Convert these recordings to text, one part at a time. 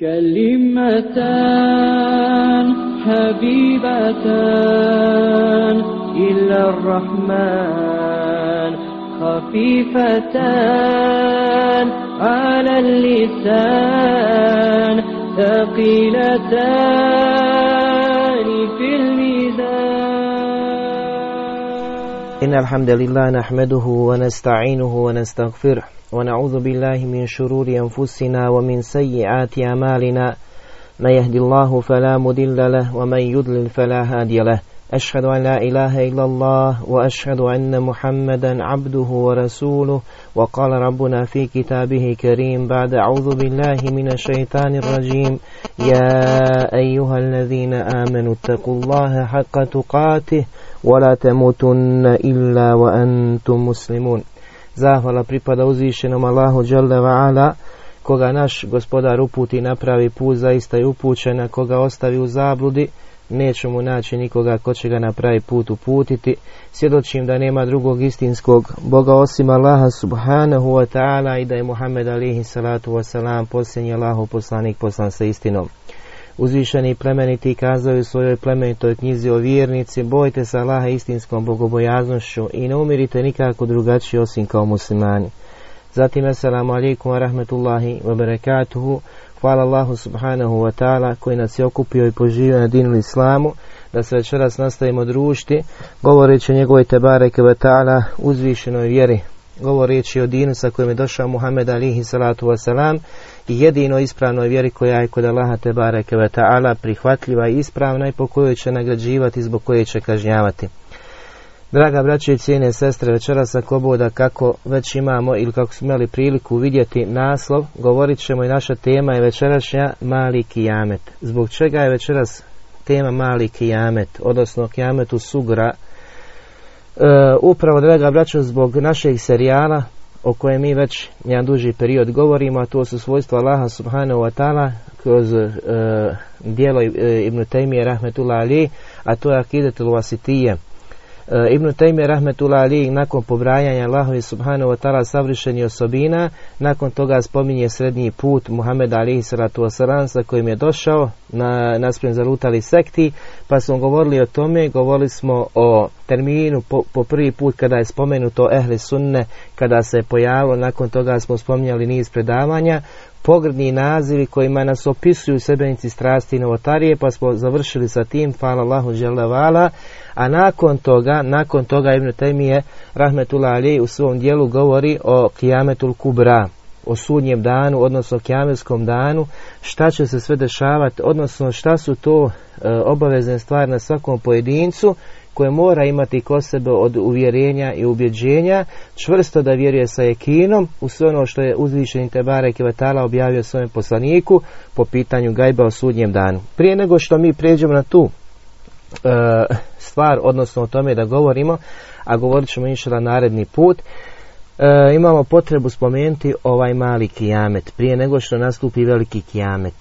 كلمتان حبيبتان إلى الرحمن خفيفتان على اللسان ثقيلتان. إن الحمد لله نحمده ونستعينه ونستغفره ونعوذ بالله من شرور أنفسنا ومن سيئات أعمالنا. من يهدي الله فلا مضل له ومن يضلل فلا هادي له. أشهد أن لا إله إلا الله وأشهد أن محمدا عبده ورسوله. وقال ربنا في كتابه كريم بعد أعوذ بالله من الشيطان الرجيم. يا أيها الذين آمنوا اتقوا الله حق تقاته ولا تموتن إلا وأنتم مسلمون Zahvala pripada uzvišenom Allahu Đalla Ala, koga naš gospodar uputi napravi put, zaista je upućen, a koga ostavi u zabludi, neće mu naći nikoga ko će ga na pravi put uputiti. Svjedočim da nema drugog istinskog Boga osim Allaha subhanahu wa ta'ala i da je Muhammed alihi salatu wa salam posljednji Allahu poslanik poslan sa istinom. Uzvišeni plemeniti kazaju u svojoj plemenitoj knjizi o vjernici, bojte se Allaha istinskom bogobojaznošću i ne umirite nikako drugačije osim kao muslimani. Zatim, assalamu alaikum wa rahmetullahi wa barakatuhu. Hvala Allahu subhanahu wa ta'ala koji nas je okupio i poživio na dinu islamu, da se večeras nastavimo družiti, govoreći o njegovoj tebareke wa ta'ala uzvišenoj vjeri, govoreći o dinu sa kojim je došao Muhammed alihi salatu wasalam i jedino ispravnoj vjeri koja je kod Allaha te bareke ve ta'ala prihvatljiva i ispravna i po kojoj će nagrađivati zbog koje će kažnjavati. Draga braće i cijene sestre, večeras sa koboda kako već imamo ili kako smo imali priliku vidjeti naslov, govorit ćemo i naša tema je večerašnja Mali Kijamet. Zbog čega je večeras tema Mali Kijamet, odnosno Kijametu Sugra, E, upravo, draga braćo, zbog našeg serijala o kojem mi već jedan duži period govorimo, a to su svojstva Allaha subhanahu wa ta'ala kroz e, dijelo e, Ibn Taymiye rahmetullah ali, a to je akidetul wasitije. E, Ibn Taymi rahmetullah ali nakon pobrajanja Allahovi subhanahu wa ta'ala savršeni osobina, nakon toga spominje srednji put Muhammed alihi salatu wasalam sa kojim je došao na naspred zalutali sekti, pa smo govorili o tome, govorili smo o terminu po, po prvi put kada je spomenuto ehli sunne, kada se pojavilo, nakon toga smo spominjali niz predavanja, pogrdni nazivi kojima nas opisuju sebenici strasti i novotarije, pa smo završili sa tim, hvala Allahu vala, a nakon toga, nakon toga Ibn Taymije, rahmetullah ali u svom dijelu govori o kijametul kubra, o sudnjem danu, odnosno kijametskom danu, šta će se sve dešavati, odnosno šta su to e, obavezne stvari na svakom pojedincu, koje mora imati kod sebe od uvjerenja i ubjeđenja, čvrsto da vjeruje sa jekinom u sve ono što je uzvišeni Tebare Kevetala objavio svojem poslaniku po pitanju gajba o sudnjem danu. Prije nego što mi prijeđemo na tu e, stvar, odnosno o tome da govorimo, a govorit ćemo inšala naredni put, e, imamo potrebu spomenuti ovaj mali kijamet, prije nego što nastupi veliki kijamet.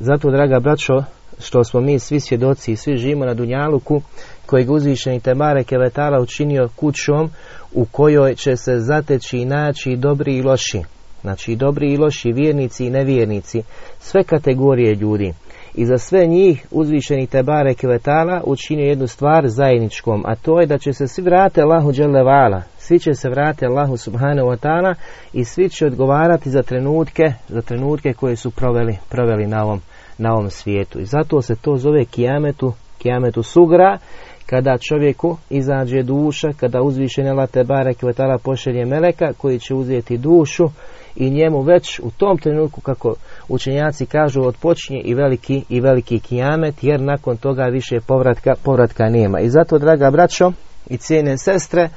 Zato, draga braćo, što smo mi svi svjedoci i svi živimo na Dunjaluku, kojeg uzvišeni Temare Kevetala učinio kućom u kojoj će se zateći i naći dobri i loši. Znači i dobri i loši, vjernici i nevjernici, sve kategorije ljudi. I za sve njih uzvišeni Tebare Kevetala učinio jednu stvar zajedničkom, a to je da će se svi vrate Allahu Đelevala, svi će se vratiti Allahu Subhanahu wa ta'ala i svi će odgovarati za trenutke, za trenutke koje su proveli, proveli na ovom, na ovom svijetu. I zato se to zove kijametu, kijametu sugra, kada čovjeku izađe duša, kada uzvišenje Allah te barek vatala pošelje meleka koji će uzeti dušu i njemu već u tom trenutku kako učenjaci kažu odpočinje i veliki i veliki kijamet jer nakon toga više povratka, povratka nema. I zato draga braćo i cijene sestre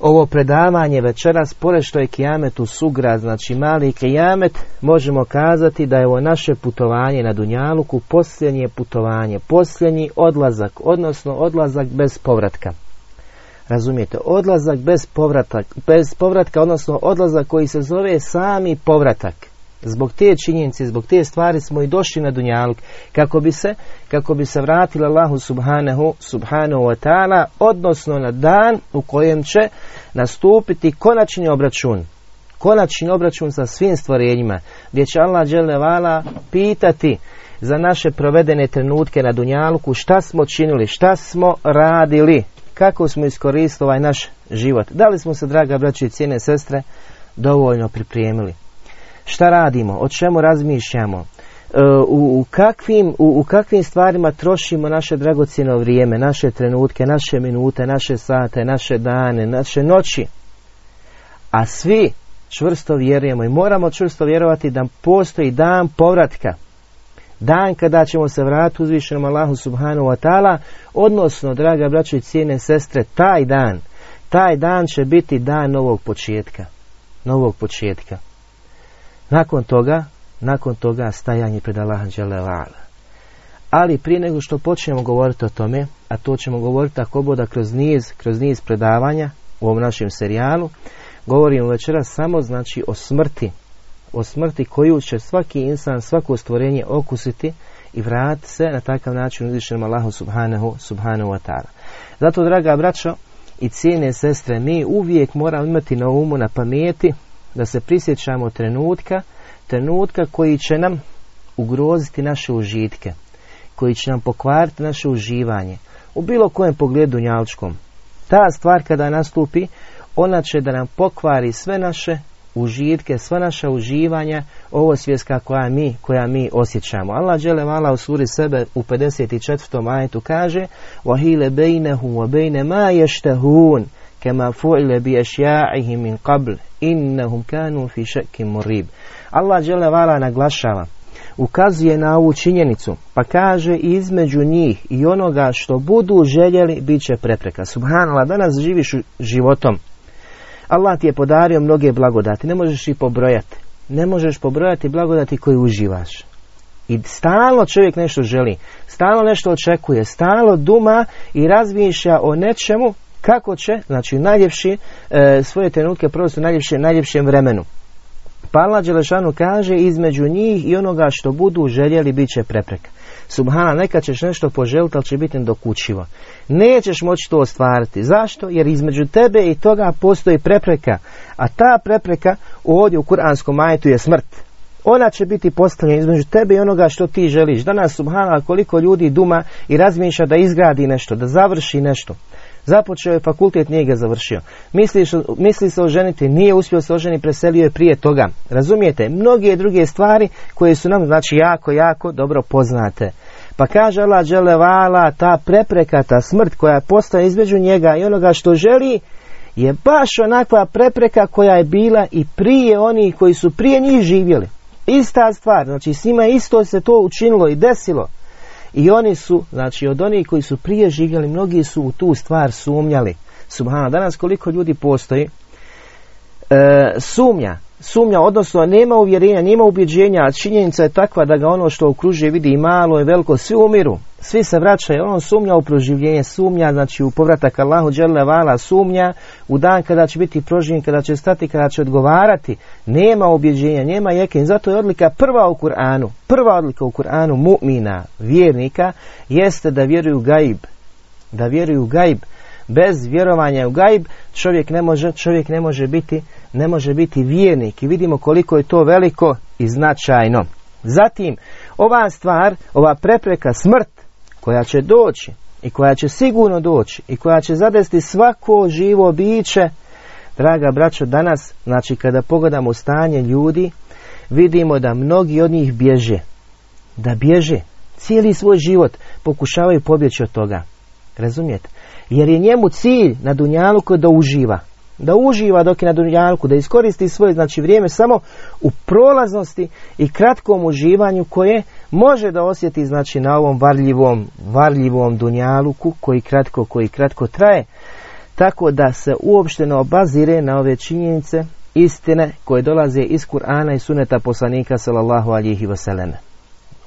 ovo predavanje večeras, pored što je kijamet sugrad, znači mali kijamet, možemo kazati da je ovo naše putovanje na Dunjaluku posljednje putovanje, posljednji odlazak, odnosno odlazak bez povratka. Razumijete, odlazak bez povratka, bez povratka, odnosno odlazak koji se zove sami povratak. Zbog te činjenice, zbog te stvari smo i došli na Dunjaluk kako bi se, kako bi se vratila Allahu subhanahu, subhanahu wa ta'ala, odnosno na dan u kojem će nastupiti konačni obračun. konačni obračun sa svim stvorenjima, gdje će Allah vala pitati za naše provedene trenutke na Dunjaluku, šta smo činili, šta smo radili, kako smo iskoristili ovaj naš život. Da li smo se, draga braći i cijene sestre, dovoljno pripremili? Šta radimo? O čemu razmišljamo? E, u, u, kakvim, u, u kakvim stvarima trošimo naše dragocjeno vrijeme, naše trenutke, naše minute, naše sate, naše dane, naše noći. A svi čvrsto vjerujemo i moramo čvrsto vjerovati da postoji dan povratka. Dan kada ćemo se vratiti uzvišenom Allahu subhanahu wa ta'ala, odnosno, draga braćo i cijene sestre, taj dan, taj dan će biti dan novog početka. Novog početka. Nakon toga, nakon toga stajanje pred Allahom Ali prije nego što počnemo govoriti o tome, a to ćemo govoriti ako boda kroz niz, kroz niz predavanja u ovom našem serijalu, govorimo večeras samo znači o smrti, o smrti koju će svaki insan, svako stvorenje okusiti i vratiti se na takav način uzvišenom Allahu subhanahu, subhanahu wa ta'ala. Zato, draga braćo i cijene sestre, mi uvijek moramo imati na umu, na pameti, da se prisjećamo trenutka, trenutka koji će nam ugroziti naše užitke, koji će nam pokvariti naše uživanje, u bilo kojem pogledu njalčkom. Ta stvar kada nastupi, ona će da nam pokvari sve naše užitke, sva naša uživanja, ovo svjetska koja mi, koja mi osjećamo. Allah džele vala u suri sebe u 54. ajetu kaže: "Wa hile bejnehum wa bejne ma yashtahun." كَمَا فُعِلَ بِيَشْيَاعِهِمْ مِنْ قَبْلِ إِنَّهُمْ كَانُوا فِي شَكٍ مُرِيبٍ Allah džele vala naglašava ukazuje na ovu činjenicu, pa kaže između njih i onoga što budu željeli, bit će prepreka. Subhanallah, danas živiš životom Allah ti je podario mnoge blagodati, ne možeš ih pobrojati. Ne možeš pobrojati blagodati koje uživaš. I stalno čovjek nešto želi, stalno nešto očekuje, stalno duma i razmišlja o nečemu kako će, znači najljepši, e, svoje trenutke provesti u najljepšem, vremenu. Pa Đelešanu kaže između njih i onoga što budu željeli bit će prepreka. Subhana, nekad ćeš nešto poželiti, ali će biti nedokućivo. Nećeš moći to ostvariti. Zašto? Jer između tebe i toga postoji prepreka. A ta prepreka ovdje u kuranskom majetu je smrt. Ona će biti postavljena između tebe i onoga što ti želiš. Danas, subhana, koliko ljudi duma i razmišlja da izgradi nešto, da završi nešto. Započeo je fakultet, nije ga završio. Misli, misli se oženiti, nije uspio se oženiti, preselio je prije toga. Razumijete? Mnoge druge stvari koje su nam, znači, jako, jako dobro poznate. Pa kaže Allah vala, ta prepreka, ta smrt koja postaje između njega i onoga što želi, je baš onakva prepreka koja je bila i prije onih koji su prije njih živjeli. Ista stvar, znači s njima isto se to učinilo i desilo. I oni su, znači od onih koji su prije živjeli, mnogi su u tu stvar sumnjali. Subhano, danas koliko ljudi postoji, e, sumnja, sumnja, odnosno nema uvjerenja, nema ubjeđenja, a činjenica je takva da ga ono što okružuje vidi i malo i veliko, svi umiru, svi se vraćaju, on sumnja u proživljenje, sumnja, znači u povratak Allahu dželle vala, sumnja u dan kada će biti proživljen, kada će stati, kada će odgovarati, nema ubjeđenja, nema jekin, zato je odlika prva u Kur'anu, prva odlika u Kur'anu mu'mina, vjernika, jeste da vjeruju gaib, da vjeruju gaib, bez vjerovanja u gaib čovjek ne može, čovjek ne može biti ne može biti vjernik i vidimo koliko je to veliko i značajno. Zatim, ova stvar, ova prepreka smrt koja će doći i koja će sigurno doći i koja će zadesti svako živo biće, draga braćo, danas, znači kada pogledamo stanje ljudi, vidimo da mnogi od njih bježe. Da bježe. Cijeli svoj život pokušavaju pobjeći od toga. Razumijete? Jer je njemu cilj na Dunjaluku da uživa. Da uživa dok je na Dunjaluku, da iskoristi svoje znači vrijeme samo u prolaznosti i kratkom uživanju koje može da osjeti znači na ovom varljivom, varljivom Dunjaluku koji kratko, koji kratko traje. Tako da se uopšte ne obazire na ove činjenice istine koje dolaze iz Kur'ana i suneta poslanika sallallahu alihi vseleme.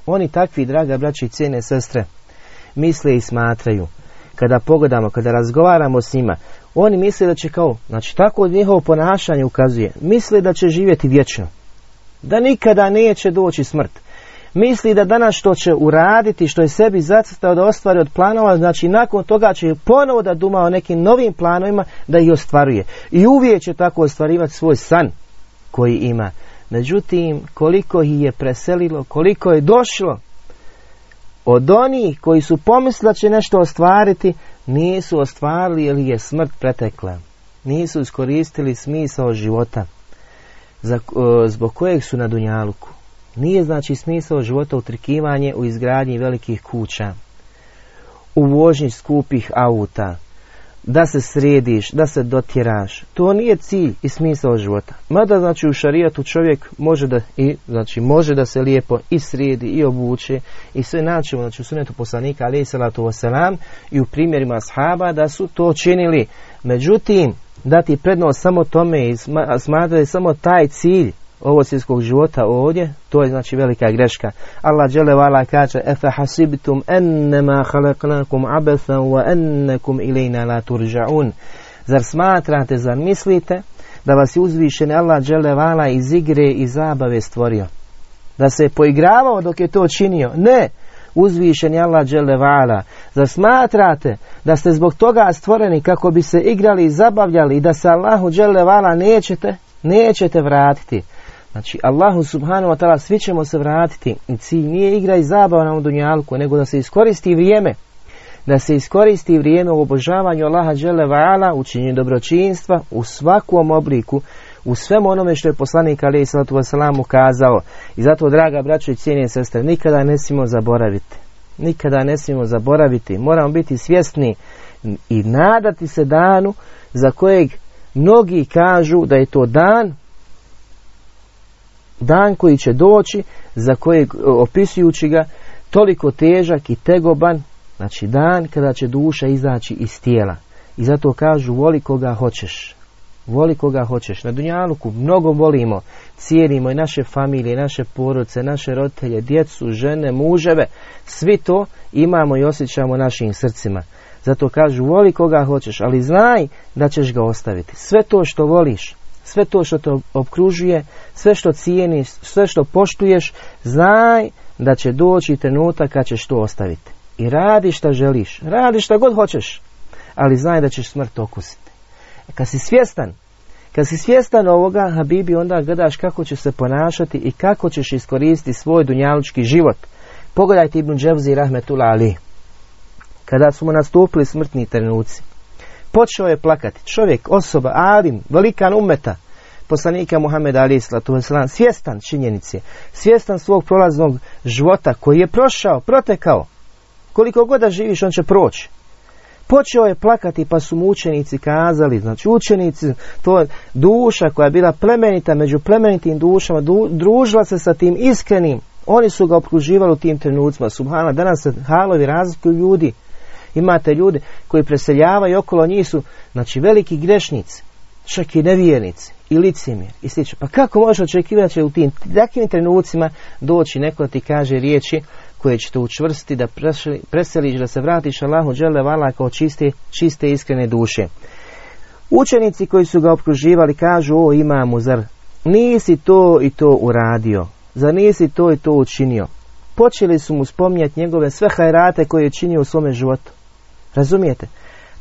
Oni takvi, draga braći i cijene sestre, misle i smatraju kada pogledamo, kada razgovaramo s njima, oni misle da će kao, znači tako od njihovo ponašanje ukazuje, misle da će živjeti vječno. Da nikada neće doći smrt. Misli da danas što će uraditi, što je sebi zacrtao da ostvari od planova, znači nakon toga će ponovo da duma o nekim novim planovima da ih ostvaruje. I uvijek će tako ostvarivati svoj san. koji ima. Međutim, koliko ih je preselilo, koliko je došlo od onih koji su pomislili da će nešto ostvariti, nisu ostvarili jer je smrt pretekla. Nisu iskoristili smisao života za, zbog kojeg su na Dunjaluku. Nije znači smisao života utrikivanje u izgradnji velikih kuća, u vožnji skupih auta, da se središ, da se dotjeraš. To nije cilj i smisao života. Mada znači u šarijatu čovjek može da i znači može da se lijepo i sredi i obuče i sve naćemo znači u sunetu poslanika ali salatu wasalam i u primjerima ashaba da su to činili. Međutim, dati prednost samo tome i smatrati samo taj cilj ovo svjetskog života ovdje, to je znači velika greška. Allah džele vala kaže: "Efa hasibtum annama khalaqnakum abathan wa annakum ilayna la turja'un." Zar smatrate, zar mislite da vas je uzvišen Allah džele vala iz igre i zabave stvorio? Da se je poigravao dok je to činio? Ne! uzvišeni Allah džele vala. Zar smatrate da ste zbog toga stvoreni kako bi se igrali i zabavljali i da se Allahu džele vala nećete, nećete vratiti? Znači, Allahu subhanahu wa ta'ala svi ćemo se vratiti. I cilj nije igra i zabava na dunjalku, nego da se iskoristi vrijeme. Da se iskoristi vrijeme u obožavanju Allaha džele va'ala, u dobročinstva, u svakom obliku, u svemu onome što je poslanik Ali Salatu Wasalam ukazao. I zato, draga braćo i cijenije sestre, nikada ne smijemo zaboraviti. Nikada ne smijemo zaboraviti. Moramo biti svjesni i nadati se danu za kojeg mnogi kažu da je to dan dan koji će doći, za kojeg opisujući ga toliko težak i tegoban, znači dan kada će duša izaći iz tijela. I zato kažu voli koga hoćeš. Voli koga hoćeš. Na Dunjaluku mnogo volimo, cijenimo i naše familije, naše porodice, naše roditelje, djecu, žene, muževe. Svi to imamo i osjećamo našim srcima. Zato kažu voli koga hoćeš, ali znaj da ćeš ga ostaviti. Sve to što voliš, sve to što te obkružuje, sve što cijeniš, sve što poštuješ, znaj da će doći trenutak kad ćeš to ostaviti. I radi šta želiš, radi šta god hoćeš, ali znaj da ćeš smrt okusiti. E, kad si svjestan, kad si svjestan ovoga, Habibi, onda gledaš kako će se ponašati i kako ćeš iskoristiti svoj dunjalučki život. Pogledajte Ibn Dževzi Rahmetullah Ali. Kada su mu nastupili smrtni trenuci, počeo je plakati. Čovjek, osoba, alim, velikan umeta, poslanika Muhameda Ali svjestan činjenice, svjestan svog prolaznog života koji je prošao, protekao. Koliko god da živiš, on će proći. Počeo je plakati pa su mu učenici kazali, znači učenici, to je duša koja je bila plemenita među plemenitim dušama, družila se sa tim iskrenim, oni su ga okruživali u tim trenucima. Subhana, danas se halovi razlikuju ljudi. Imate ljude koji preseljavaju okolo njih su, znači veliki grešnici, čak i nevjernici i licimjer i slično. Pa kako možeš očekivati će u tim takvim trenucima doći neko da ti kaže riječi koje će te učvrstiti da preseliš, da se vratiš Allahu džele vala kao čiste, čiste iskrene duše. Učenici koji su ga okruživali kažu, o imamu, zar nisi to i to uradio? Zar nisi to i to učinio? Počeli su mu spominjati njegove sve hajrate koje je činio u svome životu. Razumijete?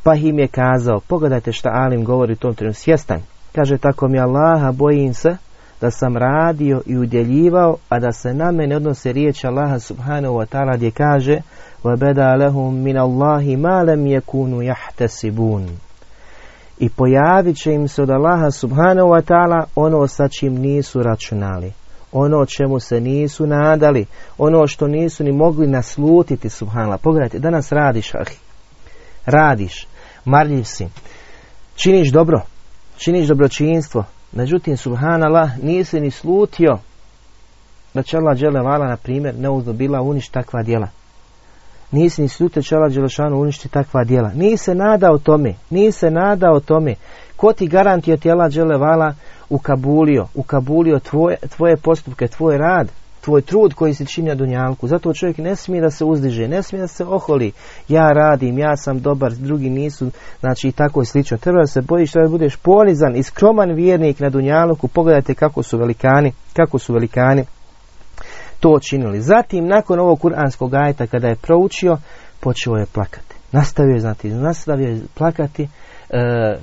Pa im je kazao, pogledajte šta Alim govori u tom trenutku, svjestan. Kaže, tako mi Allaha bojim se da sam radio i udjeljivao, a da se na mene odnose riječ Allaha subhanahu wa ta'ala gdje kaže وَبَدَا لَهُمْ مِنَ اللَّهِ مَا لَمْ يَكُونُ يَحْتَسِبُونَ I pojavit će im se od Allaha subhanahu wa ta'ala ono sa čim nisu računali ono čemu se nisu nadali, ono što nisu ni mogli naslutiti, subhanallah. Pogledajte, danas radiš, ahi. Radiš, marljiv si, činiš dobro, činiš dobročinstvo, međutim, subhanallah, nisi ni slutio da će Allah vala, na primjer, bila uništi takva djela. Nisi ni slutio će Allah Đelešanu uništi takva djela. Nisi se nadao tome, nisi se nadao tome. Ko ti garantio ti Allah vala ukabulio, ukabulio tvoje, tvoje postupke, tvoj rad, tvoj trud koji si činio Dunjalku. Zato čovjek ne smije da se uzdiže, ne smije da se oholi. Ja radim, ja sam dobar, drugi nisu, znači i tako i slično. Treba da se bojiš da budeš ponizan i skroman vjernik na Dunjalku. Pogledajte kako su velikani, kako su velikani to činili. Zatim, nakon ovog kuranskog ajta, kada je proučio, počeo je plakati. Nastavio je, znati, nastavio je plakati, e,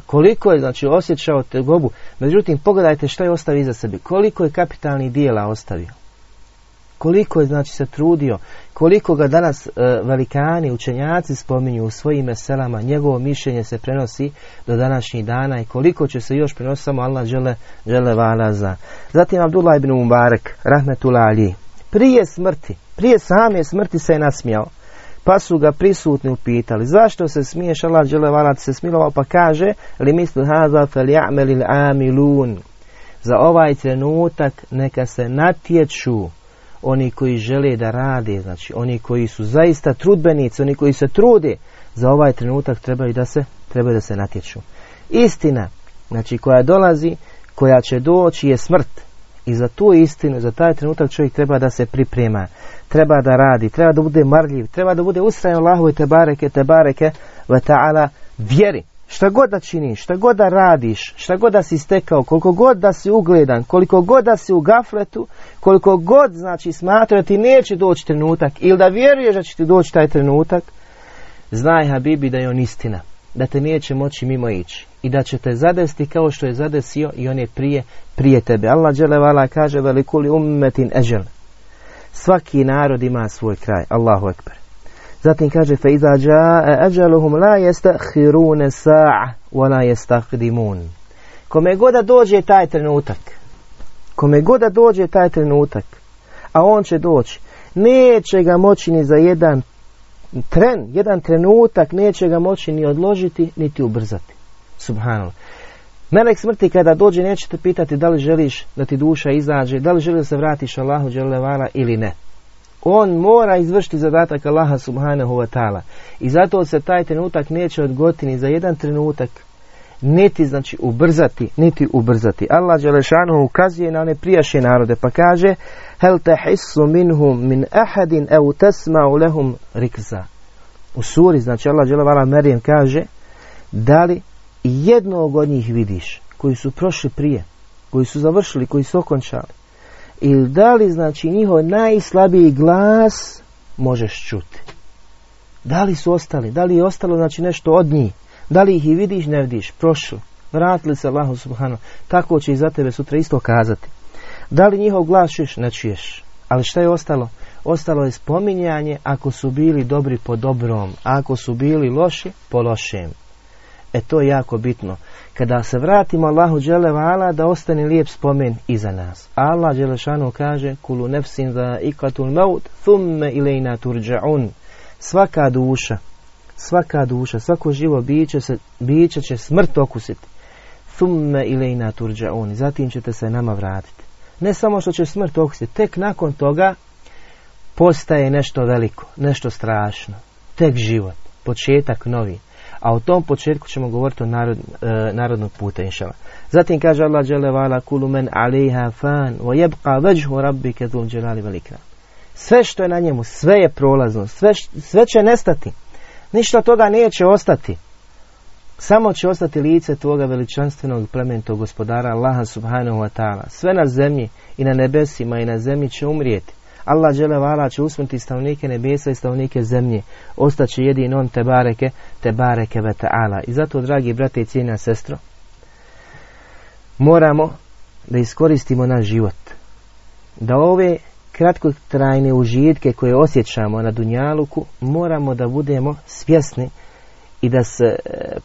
koliko je znači osjećao tegobu. Međutim, pogledajte što je ostavio iza sebe. Koliko je kapitalnih dijela ostavio. Koliko je znači se trudio, koliko ga danas e, velikani, učenjaci spominju u svojim meselama, njegovo mišljenje se prenosi do današnjih dana i koliko će se još prenositi samo Allah žele, žele vala za. Zatim Abdullah ibn Mubarak, rahmetullah ali, prije smrti, prije same smrti se je nasmijao. Pa su ga prisutni upitali, zašto se smiješ, Allah žele se smilovao, pa kaže, li misli haza fel amilun. Za ovaj trenutak neka se natječu oni koji žele da rade, znači oni koji su zaista trudbenici, oni koji se trude, za ovaj trenutak trebaju da se, trebaju da se natječu. Istina, znači koja dolazi, koja će doći je smrt. I za tu istinu, za taj trenutak čovjek treba da se priprema, treba da radi, treba da bude marljiv, treba da bude ustrajan Allahu te bareke, te bareke, ta'ala, vjeri. Šta god da činiš, šta god da radiš, šta god da si stekao, koliko god da si ugledan, koliko god da si u gafletu, koliko god znači smatra da ti neće doći trenutak ili da vjeruješ da će ti doći taj trenutak, znaj Habibi da je on istina, da te neće moći mimo ići i da će te zadesti kao što je zadesio i on je prije, prije tebe. Allah dželevala kaže velikuli ummetin ežel. Svaki narod ima svoj kraj. Allahu ekber. Zatim kaže fe iza jaa ajaluhum la yastakhiruna sa'a wa la yastaqdimun. Kome god dođe taj trenutak, kome god dođe taj trenutak, a on će doći, neće ga moći ni za jedan tren, jedan trenutak, neće ga moći ni odložiti, niti ubrzati. Subhanallah. Melek smrti kada dođe neće te pitati da li želiš da ti duša izađe, da li želiš da se vratiš Allahu ili ne. On mora izvršiti zadatak Allaha subhanahu wa ta'ala. I zato se taj trenutak neće odgoti za jedan trenutak, niti znači ubrzati, niti ubrzati. Allah Đelešanu ukazuje na one prijašnje narode pa kaže Hel tehissu minhum min ahadin au tasma'u lehum rikza. U suri, znači Allah Đelevala Merijem kaže da li jednog od njih vidiš koji su prošli prije, koji su završili, koji su okončali ili da li znači njihov najslabiji glas možeš čuti. Da li su ostali, da li je ostalo znači nešto od njih, da li ih i vidiš, ne vidiš, prošli, vratili se Allahu subhanahu, tako će i za tebe sutra isto kazati. Da li njihov glas čuješ, ne čuješ, ali šta je ostalo? Ostalo je spominjanje ako su bili dobri po dobrom, ako su bili loši po lošem. E to je jako bitno. Kada se vratimo Allahu vala da ostane lijep spomen iza nas. Allah Đelešanu kaže Kulu nefsin za ikatul maut thumme ilejna turđa'un. Svaka duša, svaka duša, svako živo biće, se, biće će smrt okusiti. Thumme ilejna turđa'un. Zatim ćete se nama vratiti. Ne samo što će smrt okusiti, tek nakon toga postaje nešto veliko, nešto strašno. Tek život, početak novi. A u tom početku ćemo govoriti o narod, e, narodnog puta, inšala. Zatim kaže Allah dželle vala kulu men alejha fan wa wajhu rabbika dhul jalali wal Sve što je na njemu, sve je prolazno, sve, sve će nestati. Ništa toga neće ostati. Samo će ostati lice tvoga veličanstvenog plemenitog gospodara Allaha subhanahu wa ta'ala. Sve na zemlji i na nebesima i na zemlji će umrijeti. Allah vala će usmrti stavnike nebesa i stavnike zemlje. Ostaće jedin on te bareke, te bareke ve ta'ala. I zato, dragi brate i cijena sestro, moramo da iskoristimo naš život. Da ove kratkotrajne užitke koje osjećamo na Dunjaluku, moramo da budemo svjesni i da se e,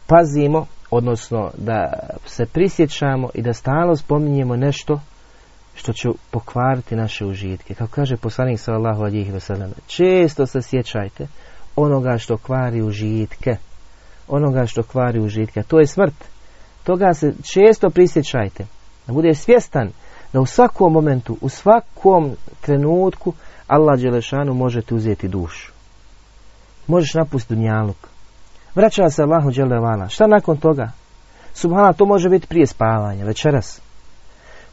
pazimo, odnosno da se prisjećamo i da stalno spominjemo nešto što će pokvariti naše užitke. Kako kaže poslanik sallallahu alihi wasallam, često se sjećajte onoga što kvari užitke. Onoga što kvari užitke. To je smrt. Toga se često prisjećajte. Da bude svjestan da u svakom momentu, u svakom trenutku Allah Đelešanu možete uzeti dušu. Možeš napustiti dunjaluk. Vraća se Allahu Đelevala. Šta nakon toga? Subhana, to može biti prije spavanja, večeras.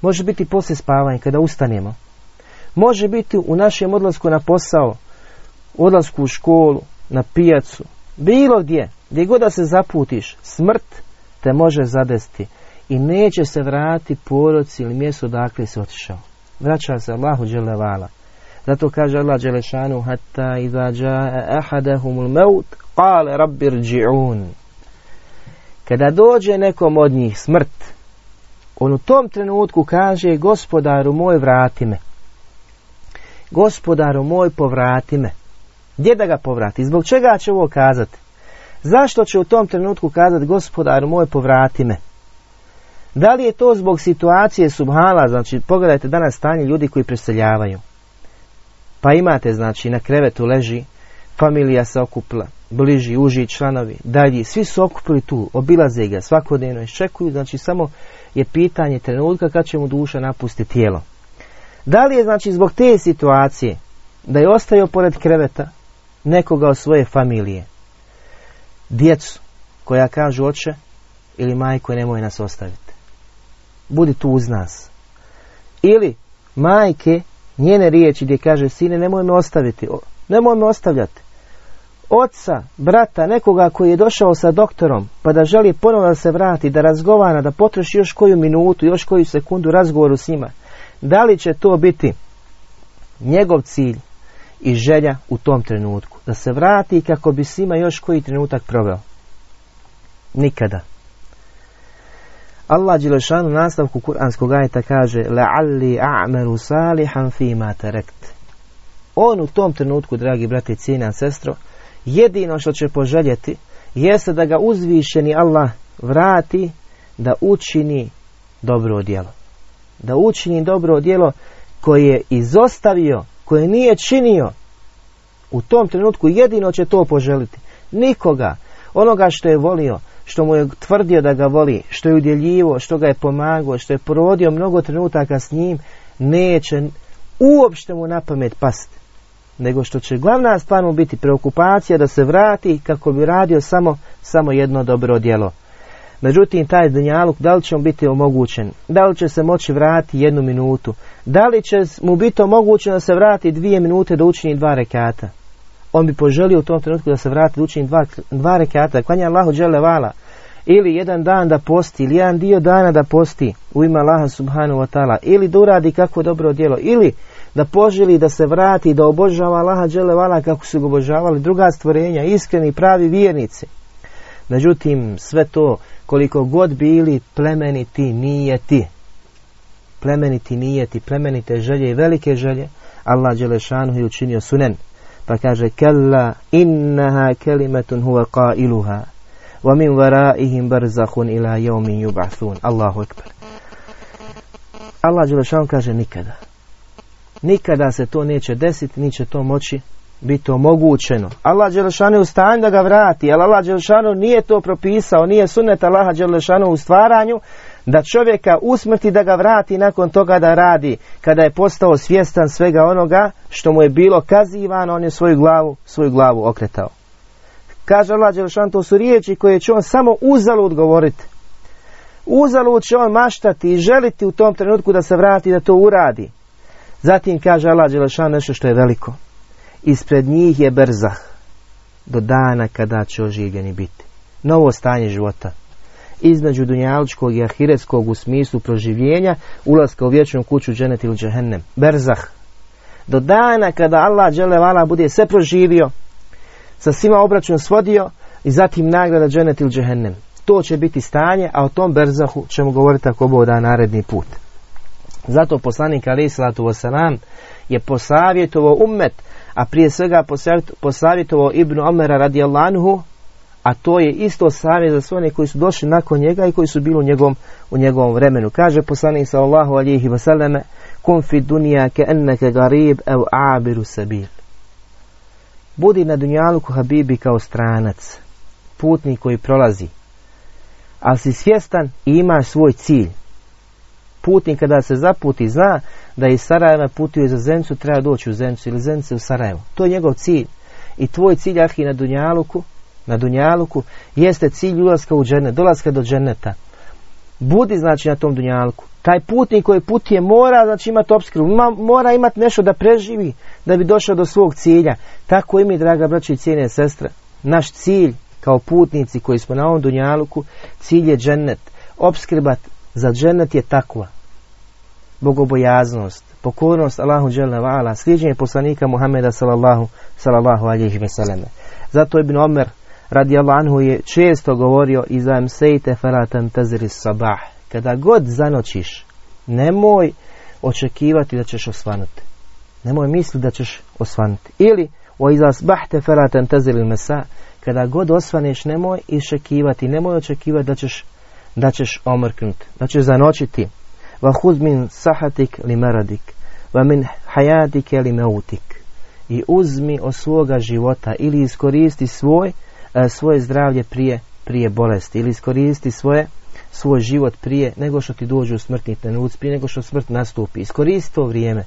Može biti poslije spavanja, kada ustanemo. Može biti u našem odlasku na posao, odlasku u školu, na pijacu, bilo gdje, gdje god da se zaputiš, smrt te može zadesti i neće se vratiti poroci ili mjesto dakle se otišao. Vraća se Allahu dželevala. Zato kaže Allah dželešanu hatta iza jaa ahadahumul maut qala rabbi rji'un. Kada dođe nekom od njih smrt, on u tom trenutku kaže gospodaru moj vrati me. Gospodaru moj povrati me. Gdje da ga povrati? Zbog čega će ovo kazati? Zašto će u tom trenutku kazati gospodaru moj povrati me? Da li je to zbog situacije subhala, znači pogledajte danas stanje ljudi koji preseljavaju. Pa imate, znači, na krevetu leži, familija se okupila, bliži, uži članovi, dalji, svi su okupili tu, obilaze ga svakodnevno, iščekuju, znači samo je pitanje trenutka kad će mu duša napustiti tijelo. Da li je, znači, zbog te situacije, da je ostavio pored kreveta nekoga od svoje familije, djecu, koja kažu oče ili majko nemoj nas ostaviti. Budi tu uz nas. Ili majke njene riječi gdje kaže sine nemoj me ostaviti, nemoj me ostavljati. Oca, brata, nekoga koji je došao sa doktorom pa da želi ponovno da se vrati, da razgovara, da potroši još koju minutu, još koju sekundu razgovoru s njima. Da li će to biti njegov cilj i želja u tom trenutku? Da se vrati kako bi s njima još koji trenutak proveo? Nikada. Allah Đelešanu u nastavku kuranskog ajeta kaže La'alli a'meru salihan fima terekt. On u tom trenutku, dragi brati i cijena sestro, jedino što će poželjeti jeste da ga uzvišeni Allah vrati da učini dobro djelo. Da učini dobro djelo koje je izostavio, koje nije činio. U tom trenutku jedino će to poželiti. Nikoga, onoga što je volio, što mu je tvrdio da ga voli, što je udjeljivo, što ga je pomagao, što je porodio mnogo trenutaka s njim, neće uopšte mu na pamet pasti. Nego što će glavna stvar mu biti preokupacija da se vrati kako bi radio samo, samo jedno dobro djelo. Međutim, taj dunjaluk, da li će mu biti omogućen? Da li će se moći vratiti jednu minutu? Da li će mu biti omogućeno da se vrati dvije minute da učini dva rekata? on bi poželio u tom trenutku da se vrati da učini dva, dva rekata, klanja Allahu džele vala, ili jedan dan da posti, ili jedan dio dana da posti u ime Allaha subhanahu wa ta'ala, ili da uradi kako dobro djelo, ili da poželi da se vrati, da obožava Allaha džele vala kako su obožavali druga stvorenja, iskreni, pravi vjernici. Međutim, sve to, koliko god bili plemeniti nije ti, plemeniti nije ti, plemenite želje i velike želje, Allah Đelešanu je učinio sunen. Pa kaže, kella innaha kelimetun huwa qailuha. Wa min varaihim barzakhun ila yawmin yub'athun. Allahu ekber. Allah Đelešan kaže nikada. Nikada se to neće desiti, ni će to moći biti omogućeno. Allah Đelešanu je u stanju da ga vrati, ali Allah Đelešanu nije to propisao, nije sunet Allaha Đelešanu u stvaranju, da čovjeka usmrti da ga vrati nakon toga da radi kada je postao svjestan svega onoga što mu je bilo kazivano on je svoju glavu, svoju glavu okretao. Kaže Allah Đelšan to su riječi koje će on samo uzalud govoriti uzalud će on maštati i želiti u tom trenutku da se vrati da to uradi zatim kaže Allah Đelšan nešto što je veliko ispred njih je brzah do dana kada će oživljeni biti novo stanje života između dunjaličkog i ahiretskog u smislu proživljenja, ulaska u vječnu kuću dženet ili džehennem. Berzah. Do dana kada Allah vala bude sve proživio, sa svima obračun svodio i zatim nagrada dženet ili džehennem. To će biti stanje, a o tom berzahu ćemo govoriti ako bo da naredni put. Zato poslanik alaih salatu wasalam je posavjetovao ummet, a prije svega posavjetovao Ibnu Omera radijallahu anhu a to je isto savjet za sve one koji su došli nakon njega i koji su bili u njegovom, u njegovom vremenu. Kaže poslanik sallallahu alihi wasallam kun fi dunija ke enneke garib ev abiru sabil. Budi na dunjaluku habibi kao stranac, putnik koji prolazi, ali si svjestan i imaš svoj cilj. Putnik kada se zaputi zna da iz Sarajeva putuje za Zencu, treba doći u Zencu ili Zence u Sarajevo. To je njegov cilj. I tvoj cilj, ahi, na Dunjaluku, na Dunjaluku jeste cilj ulaska u dženet, dolaska do dženeta. Budi znači na tom Dunjaluku. Taj putnik koji putuje mora znači imati opskrbu, mora imati nešto da preživi, da bi došao do svog cilja. Tako i mi, draga braća i cijene sestre, naš cilj kao putnici koji smo na ovom Dunjaluku, cilj je džennet. Opskrbat za džennet je takva. Bogobojaznost, pokornost Allahu dželle vala, sliđenje poslanika Muhameda sallallahu sallallahu alejhi ve Zato Ibn Omer radi Anhu je često govorio iza sejte felatan taziri sabah. Kada god zanočiš, nemoj očekivati da ćeš osvanuti. Nemoj misliti da ćeš osvanuti. Ili o iza sbahte felatan taziri mesa. Kada god osvaneš, nemoj iščekivati, nemoj očekivati da ćeš, da ćeš omrknuti, da ćeš zanočiti. Va min sahatik li meradik, va min hajatike li meutik. I uzmi od svoga života ili iskoristi svoj E, svoje zdravlje prije, prije bolesti ili iskoristi svoje, svoj život prije nego što ti dođu smrtni trenuci, prije nego što smrt nastupi. Iskoristi to vrijeme.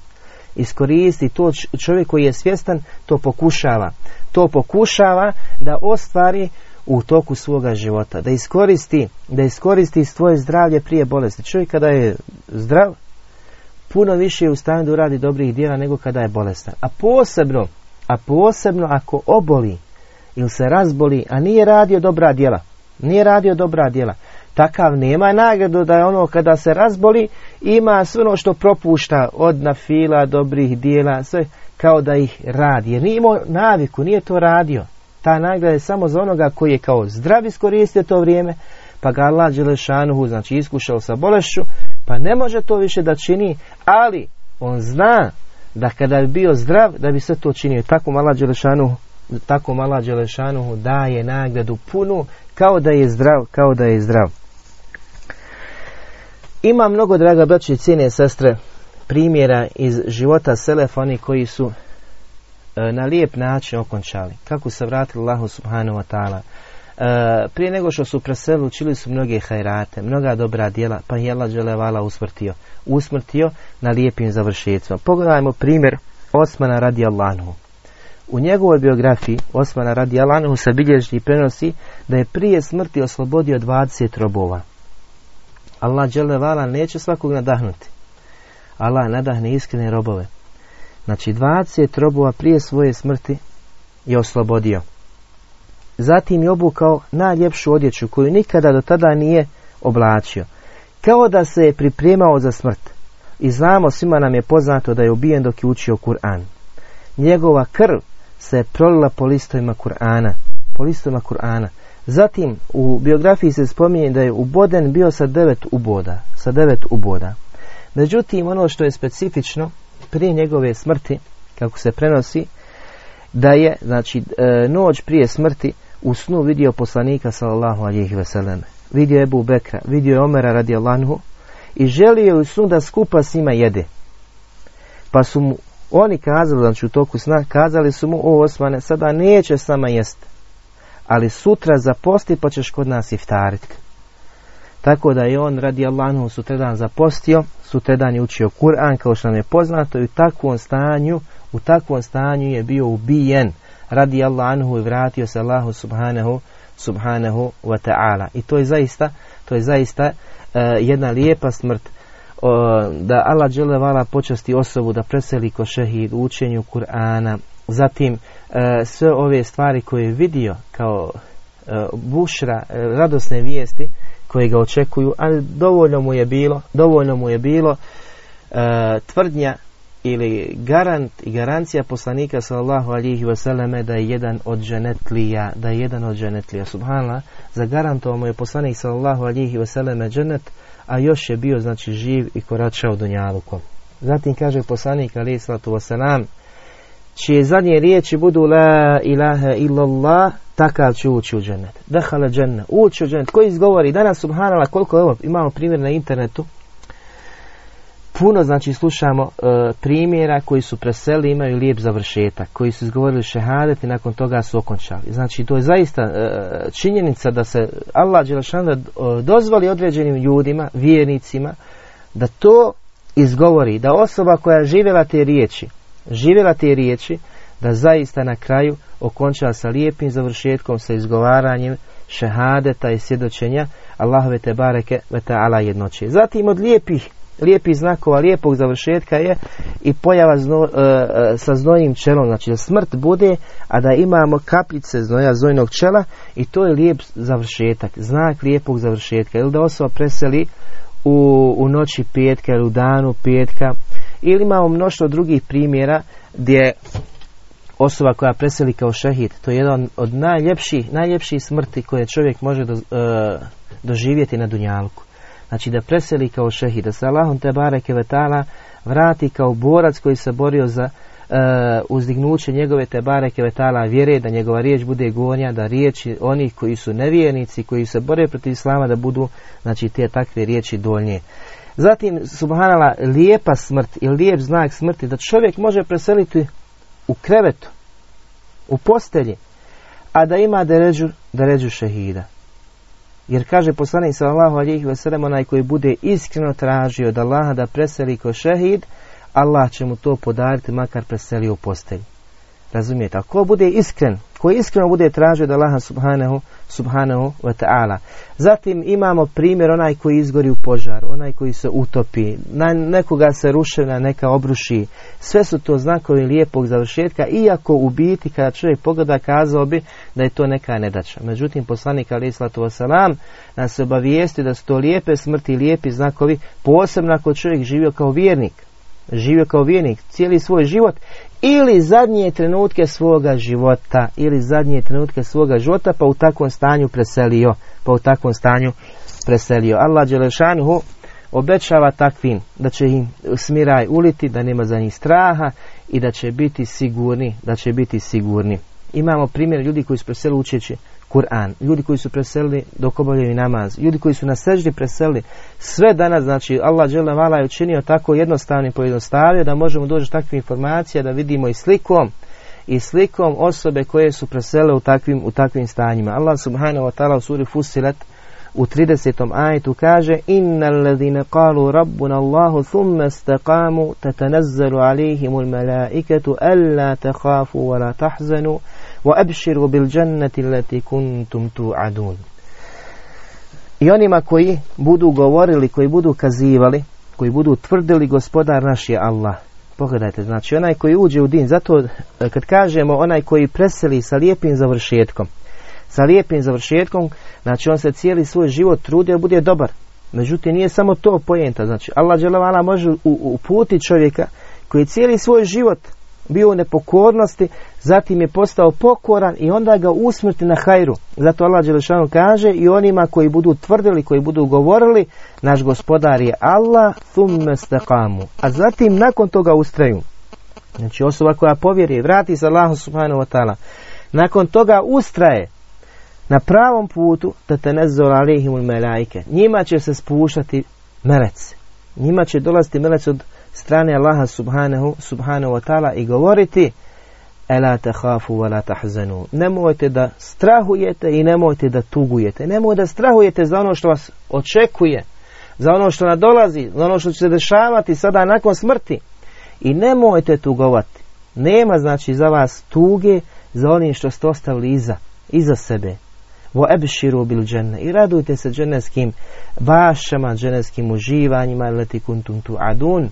Iskoristi to čovjek koji je svjestan to pokušava. To pokušava da ostvari u toku svoga života. Da iskoristi, da iskoristi svoje zdravlje prije bolesti. Čovjek kada je zdrav, puno više je u stanju da uradi dobrih djela nego kada je bolestan. A posebno, a posebno ako oboli, ili se razboli, a nije radio dobra djela. Nije radio dobra djela. Takav nema nagradu da je ono kada se razboli ima sve ono što propušta od nafila, dobrih dijela, sve kao da ih radi. Jer nije imao naviku, nije to radio. Ta nagrada je samo za onoga koji je kao zdrav iskoristio to vrijeme, pa ga Allah Đelešanuhu, znači iskušao sa bolešću, pa ne može to više da čini, ali on zna da kada bi bio zdrav, da bi sve to činio. Tako Allah Đelešanuhu tako mala Đelešanuhu daje nagradu punu kao da je zdrav, kao da je zdrav. Ima mnogo, draga braće i cijene sestre, primjera iz života Selefa, oni koji su na lijep način okončali. Kako se vratili Allahu subhanahu wa ta'ala. E, prije nego što su preselili, učili su mnoge hajrate, mnoga dobra djela, pa je Allah Đelevala usmrtio. Usmrtio na lijepim završecima. Pogledajmo primjer Osmana radi Allahu. U njegovoj biografiji Osmana radi Alanu se bilježi i prenosi da je prije smrti oslobodio 20 robova. Allah vala neće svakog nadahnuti. Allah nadahne iskrene robove. Znači 20 robova prije svoje smrti je oslobodio. Zatim je obukao najljepšu odjeću koju nikada do tada nije oblačio. Kao da se je pripremao za smrt. I znamo, svima nam je poznato da je ubijen dok je učio Kur'an. Njegova krv se prolila po listovima Kur'ana. Po listovima Kur'ana. Zatim u biografiji se spominje da je uboden bio sa devet uboda. Sa devet uboda. Međutim, ono što je specifično prije njegove smrti, kako se prenosi, da je, znači, e, noć prije smrti u snu vidio poslanika sallallahu alihi veseleme. Vidio je Ebu Bekra, vidio je Omera radi Allahu i želio je u snu da skupa s njima jede. Pa su mu oni kazali, znači u toku sna, kazali su mu, o Osmane, sada neće s nama jest, ali sutra zaposti pa ćeš kod nas iftariti. Tako da je on radi Allahu sutredan zapostio, sutredan je učio Kur'an kao što nam je poznato i u takvom stanju, u takvom stanju je bio ubijen radi Allahu i vratio se Allahu subhanahu, subhanahu wa ta'ala. I to je zaista, to je zaista uh, jedna lijepa smrt da Allah vala počasti osobu da preseli ko šehid u učenju Kur'ana, zatim e, sve ove stvari koje je vidio kao e, bušra, radosne vijesti koje ga očekuju, ali dovoljno mu je bilo, dovoljno mu je bilo tvrdnja ili garant i garancija poslanika sallallahu alihi wasallam da je jedan od dženetlija, da je jedan od dženetlija. Subhanallah, zagarantovao mu je poslanik sallallahu alihi wasallam dženet, a još je bio znači živ i koračao Dunjalukom. Zatim kaže poslanik ali salatu wasalam, čije zadnje riječi budu la ilaha illallah, takav će ući u džennet. Dehala džennet, ući u džennet. Koji izgovori danas subhanala koliko evo imamo primjer na internetu, puno znači slušamo e, primjera koji su preseli imaju lijep završetak, koji su izgovorili šehadet i nakon toga su okončali. Znači to je zaista e, činjenica da se Allah Đelešanda dozvoli određenim ljudima, vjernicima, da to izgovori, da osoba koja je živjela te riječi, živjela te riječi, da zaista na kraju okonča sa lijepim završetkom, sa izgovaranjem šehadeta i svjedočenja Allahove te bareke ve ta'ala jednoće. Zatim od lijepih lijepih znakova, lijepog završetka je i pojava zno, e, e, sa znojnim čelom, znači da smrt bude, a da imamo kapljice znoja, znojnog čela i to je lijep završetak, znak lijepog završetka. Ili da osoba preseli u, u noći petka ili u danu petka ili imamo mnoštvo drugih primjera gdje osoba koja preseli kao šehid, to je jedan od najljepših, najljepših smrti koje čovjek može do, e, doživjeti na dunjalku. Znači da preseli kao šehid, da se Allahom te bareke vetala vrati kao borac koji se borio za uh, uzdignuće njegove te bareke vetala vjere, da njegova riječ bude gonja, da riječi onih koji su nevjernici, koji se bore protiv islama, da budu znači te takve riječi dolnje. Zatim, subhanala, lijepa smrt ili lijep znak smrti, da čovjek može preseliti u krevetu, u postelji, a da ima deređu, deređu šehida. Jer kaže poslanik sallallahu alejhi ve sellem onaj koji bude iskreno tražio da Allaha da preseli ko šehid, Allah će mu to podariti makar preselio u postelj. Razumijete? A ko bude iskren, ko iskreno bude tražio da Allaha subhanahu, subhanahu wa ta'ala. Zatim imamo primjer onaj koji izgori u požar, onaj koji se utopi, na nekoga se ruševna neka obruši. Sve su to znakovi lijepog završetka, iako u biti kada čovjek pogleda kazao bi da je to neka nedača. Međutim, poslanik sallatu wasalam nas obavijesti da su to lijepe smrti, lijepi znakovi, posebno ako čovjek živio kao vjernik živio kao vjernik cijeli svoj život ili zadnje trenutke svoga života ili zadnje trenutke svoga života pa u takvom stanju preselio pa u takvom stanju preselio. Allah Đelešanuhu obećava takvim da će im smiraj uliti da nema za njih straha i da će biti sigurni da će biti sigurni. Imamo primjer ljudi koji su preselili učeći Kur'an, ljudi koji su preselili dok obavljaju namaz, ljudi koji su na seždi preselili, sve danas, znači Allah vala je učinio tako jednostavnim pojednostavio da možemo doći takve informacije da vidimo i slikom i slikom osobe koje su preselile u takvim, u takvim stanjima. Allah subhanahu wa ta'ala u suri Fusilat u 30. ajetu kaže Innal ladhina qalu rabbuna Allahu thumma istaqamu tatanazzalu alihimul malaikatu alla takhafu wa la tahzanu وَأَبْشِرُوا بِالْجَنَّةِ الَّتِي كُنْتُمْ تُعَدُونَ I onima koji budu govorili, koji budu kazivali, koji budu tvrdili gospodar naš je Allah. Pogledajte, znači onaj koji uđe u din, zato e, kad kažemo onaj koji preseli sa lijepim završetkom, sa lijepim završetkom, znači on se cijeli svoj život trudio da bude dobar. Međutim, nije samo to pojenta, znači Allah dželevala može uputiti čovjeka koji cijeli svoj život bio u nepokornosti, zatim je postao pokoran i onda ga usmrti na hajru. Zato Allah Đelešanu kaže i onima koji budu tvrdili, koji budu govorili, naš gospodar je Allah, thumme staqamu. A zatim nakon toga ustraju. Znači osoba koja povjeri, vrati se Allahu subhanahu wa ta'ala. Nakon toga ustraje na pravom putu, te ne alihimul melaike. Njima će se spuštati melec. Njima će dolaziti melec od strane Allaha subhanahu, subhanahu wa ta'ala i govoriti Ela wa la. Nemojte da strahujete i nemojte da tugujete. Nemojte da strahujete za ono što vas očekuje, za ono što nadolazi, za ono što će se dešavati sada nakon smrti. I nemojte tugovati. Nema znači za vas tuge za onim što ste ostavili iza, iza sebe. Vo ebširu bil. I radujte se dženevskim bašama, dženevskim uživanjima, leti kuntum tu adun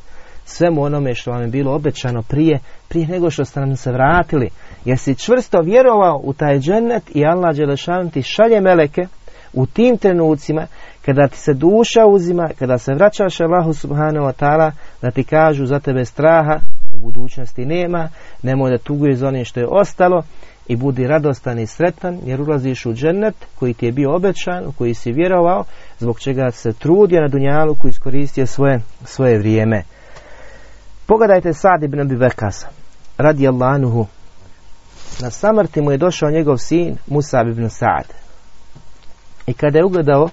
svemu onome što vam je bilo obećano prije, prije nego što ste nam se vratili. Jer si čvrsto vjerovao u taj džennet i Allah Đelešan ti šalje meleke u tim trenucima kada ti se duša uzima, kada se vraćaš Allahu subhanahu wa ta'ala da ti kažu za tebe straha u budućnosti nema, nemoj da tuguješ za onim što je ostalo i budi radostan i sretan jer ulaziš u džennet koji ti je bio obećan, u koji si vjerovao, zbog čega se trudio na dunjalu koji iskoristio svoje, svoje vrijeme. Pogledajte Sad ibn Abi Bekasa, radi Allahuhu. Na samrti mu je došao njegov sin Musa ibn Sa'd. I kada je ugledao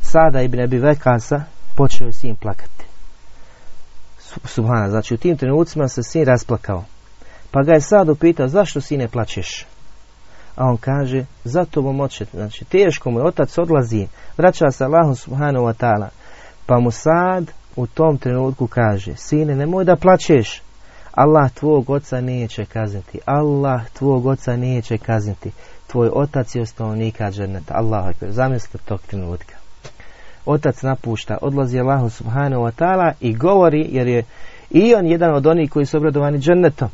Sada ibn Abi Bekasa, počeo je sin plakati. Subhana, znači u tim trenucima se sin rasplakao. Pa ga je Sad upitao, zašto sine plačeš? A on kaže, zato mu moće, znači teško mu je, otac odlazi, vraća se Allahu subhanahu wa ta'ala. Pa mu Sad u tom trenutku kaže, sine, nemoj da plaćeš, Allah tvog oca neće kazniti, Allah tvog oca neće kazniti, tvoj otac je osnovnika dženeta, Allah akbar, zamislite tog trenutka. Otac napušta, odlazi Allahu subhanahu wa ta'ala i govori, jer je i on jedan od onih koji su obradovani džennetom,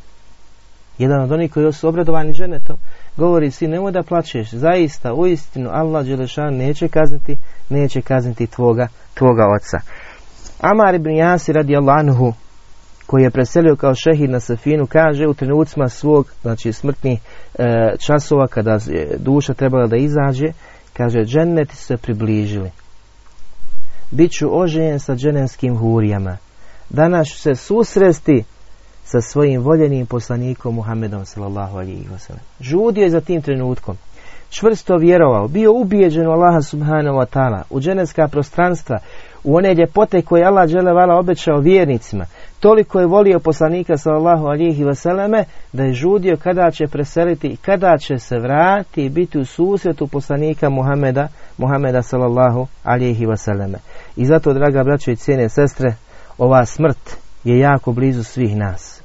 jedan od onih koji su obradovani džennetom, govori si nemoj da plaćeš, zaista, u istinu, Allah Đelešan neće kazniti, neće kazniti tvoga, tvoga oca. Amar ibn Jasir radi anhu koji je preselio kao šehid na Safinu, kaže u trenucima svog, znači smrtnih e, časova kada je duša trebala da izađe, kaže dženneti su se približili. Biću oženjen sa dženevskim hurijama. Danas ću se susresti sa svojim voljenim poslanikom Muhammedom sallallahu alaihi wasallam. Žudio je za tim trenutkom. Čvrsto vjerovao, bio ubijeđen u Allaha subhanahu wa ta'ala, u dženevska prostranstva, u one ljepote koje Allah vala obećao vjernicima. Toliko je volio poslanika sallallahu alihi vseleme da je žudio kada će preseliti i kada će se vratiti i biti u susretu poslanika Muhameda, Muhameda sallallahu alihi vseleme. I zato, draga braćo i cijene sestre, ova smrt je jako blizu svih nas.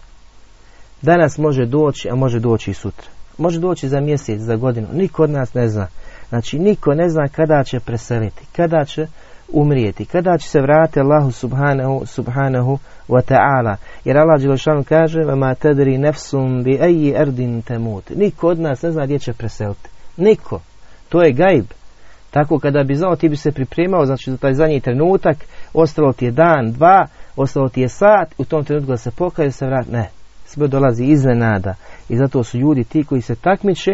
Danas može doći, a može doći i sutra. Može doći za mjesec, za godinu. Niko od nas ne zna. Znači, niko ne zna kada će preseliti, kada će umrijeti, kada će se vratiti Allahu subhanahu, subhanahu wa ta'ala. Jer Allah Đelešanu kaže ma tadri nefsum bi eji erdin temut. Niko od nas ne zna gdje će preseliti. Niko. To je gajb. Tako kada bi znao ti bi se pripremao znači za taj zadnji trenutak, ostalo ti je dan, dva, ostalo ti je sat, u tom trenutku da se pokaje se vrat, ne. Sve dolazi iznenada i zato su ljudi ti koji se takmiče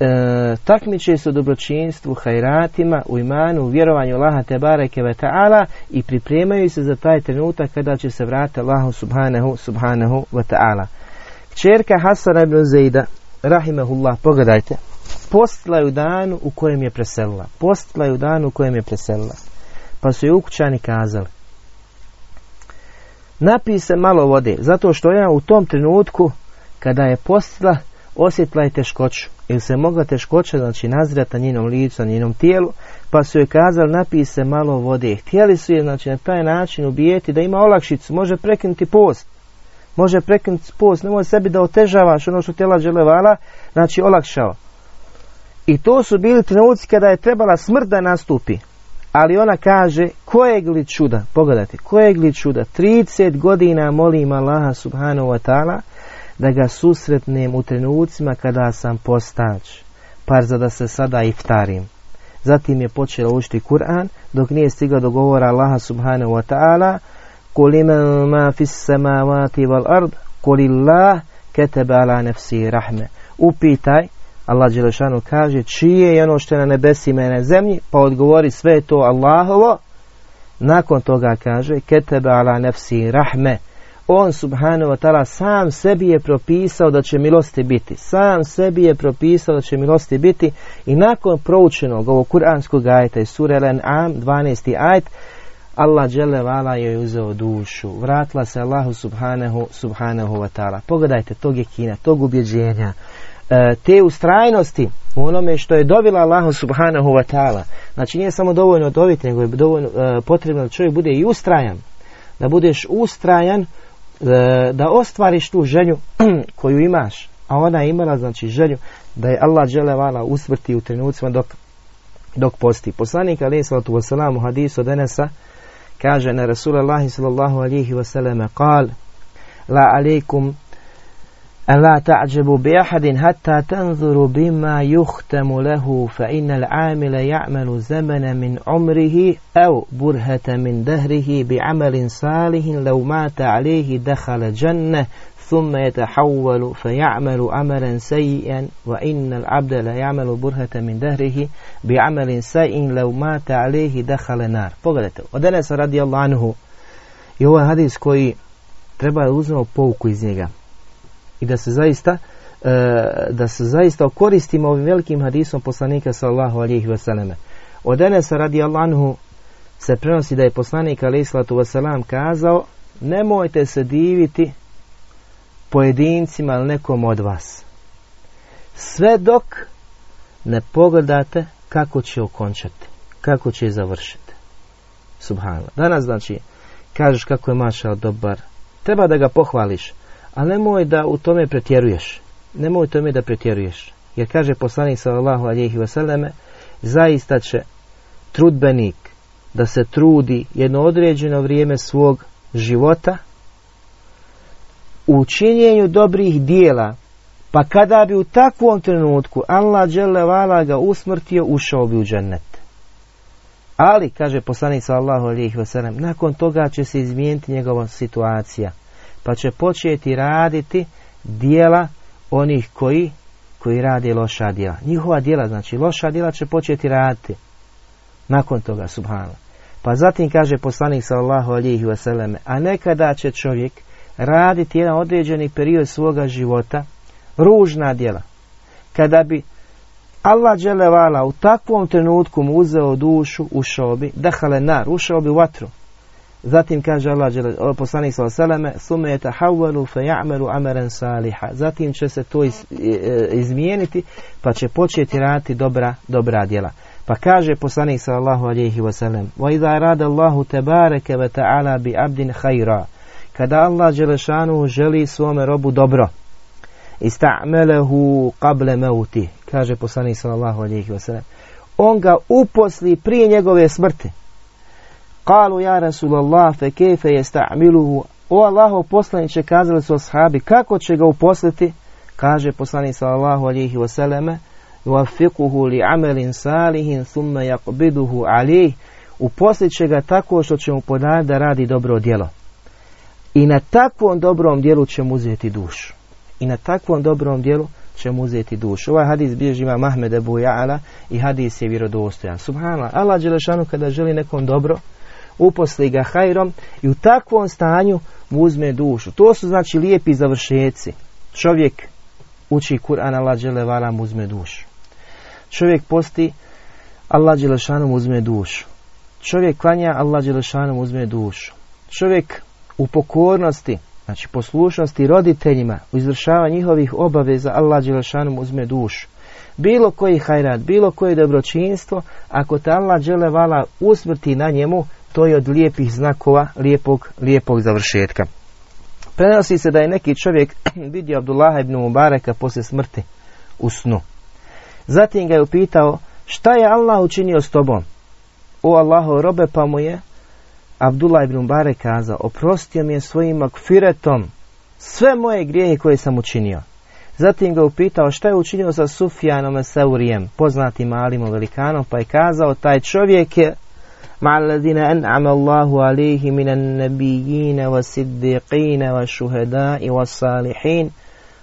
e, takmiče se u dobročinstvu, hajratima, u imanu, u vjerovanju Allaha te bareke ve ta'ala i pripremaju se za taj trenutak kada će se vratiti Allahu subhanahu, subhanahu wa ta'ala. Čerka Hasana ibn Zejda, rahimahullah, pogledajte, postila je u danu u kojem je preselila. Postila je u danu u kojem je preselila. Pa su je ukućani kazali, napij se malo vode, zato što ja u tom trenutku, kada je postila, osjetila je teškoću ili se mogla teškoća znači nazirati na njenom licu, na njenom tijelu, pa su joj kazali napij se malo vode. Htjeli su je znači na taj način ubijeti da ima olakšicu, može prekinuti post. Može prekinuti post, nemoj sebi da otežavaš ono što tijela želevala, znači olakšao. I to su bili trenuci kada je trebala smrt da nastupi. Ali ona kaže, kojeg li čuda, pogledajte, kojeg li čuda, 30 godina molim Allaha subhanahu wa ta'ala, da ga susretnem u trenucima kada sam postač, par za da se sada iftarim. Zatim je počela učiti Kur'an, dok nije stigla do govora Allaha subhanahu wa ta'ala, Kul ma fis samavati wal ard, kulillah ketebe ala nefsi rahme. Upitaj, Allah Đelešanu kaže, čije je ono što je na nebesima i na zemlji, pa odgovori sve to Allahovo. Nakon toga kaže, ketebe ala nefsi rahme on subhanahu wa ta'ala sam sebi je propisao da će milosti biti. Sam sebi je propisao da će milosti biti i nakon proučenog ovog kuranskog ajta iz sura Al-An'am 12. ajet Allah dželle vala je uzeo dušu. Vratila se Allahu subhanahu, subhanahu wa ta'ala. Pogledajte tog je kina, tog ubjeđenja, e, te ustrajnosti u onome što je dobila Allahu subhanahu wa ta'ala. Znači nije samo dovoljno dobiti, nego je dovoljno e, potrebno da čovjek bude i ustrajan. Da budeš ustrajan da ostvariš tu želju koju imaš, a ona je imala znači želju da je Allah dželevala usvrti u trenucima dok, dok posti. Poslanik alaih sallatu wasalam u hadisu od Enesa kaže na Rasulallahi sallallahu alihi wasallam kal la alaikum ألا تعجبوا بأحد حتى تنظروا بما يختم له فإن العامل يعمل زمن من عمره أو برهة من دهره بعمل صالح لو مات عليه دخل جنة ثم يتحول فيعمل عملا سيئا وإن العبد لا يعمل برهة من دهره بعمل سيء لو مات عليه دخل نار od Enesa radijallahu anhu i ovaj hadis koji treba uzmemo pouku iz njega. I da se zaista e, da se zaista koristimo ovim velikim hadisom poslanika sallahu alihi vseleme. Od Enesa radi Allahu se prenosi da je poslanik alihi sallatu vselam kazao nemojte se diviti pojedincima ili nekom od vas. Sve dok ne pogledate kako će okončati, kako će završiti. Subhanallah. Danas znači kažeš kako je mašao dobar, treba da ga pohvališ, ali nemoj da u tome pretjeruješ. Nemoj u tome da pretjeruješ. Jer kaže poslanik sallallahu alejhi ve selleme, zaista će trudbenik da se trudi jedno određeno vrijeme svog života u činjenju dobrih dijela, pa kada bi u takvom trenutku Allah vala ga usmrtio, ušao bi u džennet. Ali, kaže poslanik sallallahu alejhi ve sellem, nakon toga će se izmijeniti njegova situacija pa će početi raditi dijela onih koji koji rade loša djela. Njihova djela, znači loša djela će početi raditi. Nakon toga, subhanallah. Pa zatim kaže poslanik sallallahu alihi wasallam, a nekada će čovjek raditi jedan određeni period svoga života, ružna djela. Kada bi Allah dželevala u takvom trenutku mu uzeo dušu, ušao bi, dahale nar, ušao bi u vatru. Zatim kaže Allah poslanik sallallahu sume je tahawwalu fe ya'malu amalan saliha. Zatim će se to iz, e, izmijeniti pa će početi raditi dobra dobra djela. Pa kaže poslanik sallallahu alejhi ve sellem: "Wa idha arada Allahu tebareke ve ta'ala bi abdin khaira." Kada Allah dželešanu želi svome robu dobro, ista'melehu qable mauti, kaže poslanik sallallahu alejhi ve sellem. On ga uposli prije njegove smrti. Kalu ja Rasulallah fe kefe je sta'miluhu. O Allaho poslaniće kazali su ashabi kako će ga uposliti? Kaže poslanik sallallahu alihi wasallame yuaffiquhu li amelin salihin thumma yaqbiduhu alih uposlit će ga tako što će mu podati da radi dobro djelo. I na takvom dobrom djelu će mu uzeti dušu. I na takvom dobrom djelu će mu uzeti dušu. Ovaj hadis bilježi ima Mahmed Ja'ala i hadis je vjerodostojan. Subhanallah, Allah Đelešanu kada želi nekom dobro, uposli ga hajrom i u takvom stanju mu uzme dušu. To su znači lijepi završeci. Čovjek uči Kur'an, Allah dželevala mu uzme dušu. Čovjek posti, Allah dželešanu mu uzme dušu. Čovjek klanja, Allah dželešanu mu uzme dušu. Čovjek u pokornosti, znači poslušnosti roditeljima, u izvršavanju njihovih obaveza, Allah dželešanu mu uzme dušu. Bilo koji hajrat, bilo koje dobročinstvo, ako te Allah dželevala usmrti na njemu, to je od lijepih znakova lijepog, lijepog završetka. Prenosi se da je neki čovjek vidio Abdullaha ibn Mubareka poslije smrti u snu. Zatim ga je upitao šta je Allah učinio s tobom? O Allahu robe pa mu je Abdullah ibn Mubarek kazao oprostio mi je svojim makfiretom sve moje grijehe koje sam učinio. Zatim ga upitao šta je učinio sa Sufjanom Seurijem, poznatim malim velikanom, pa je kazao taj čovjek je مع الذين أنعم الله عليه من النبيين والصديقين والشهداء والصالحين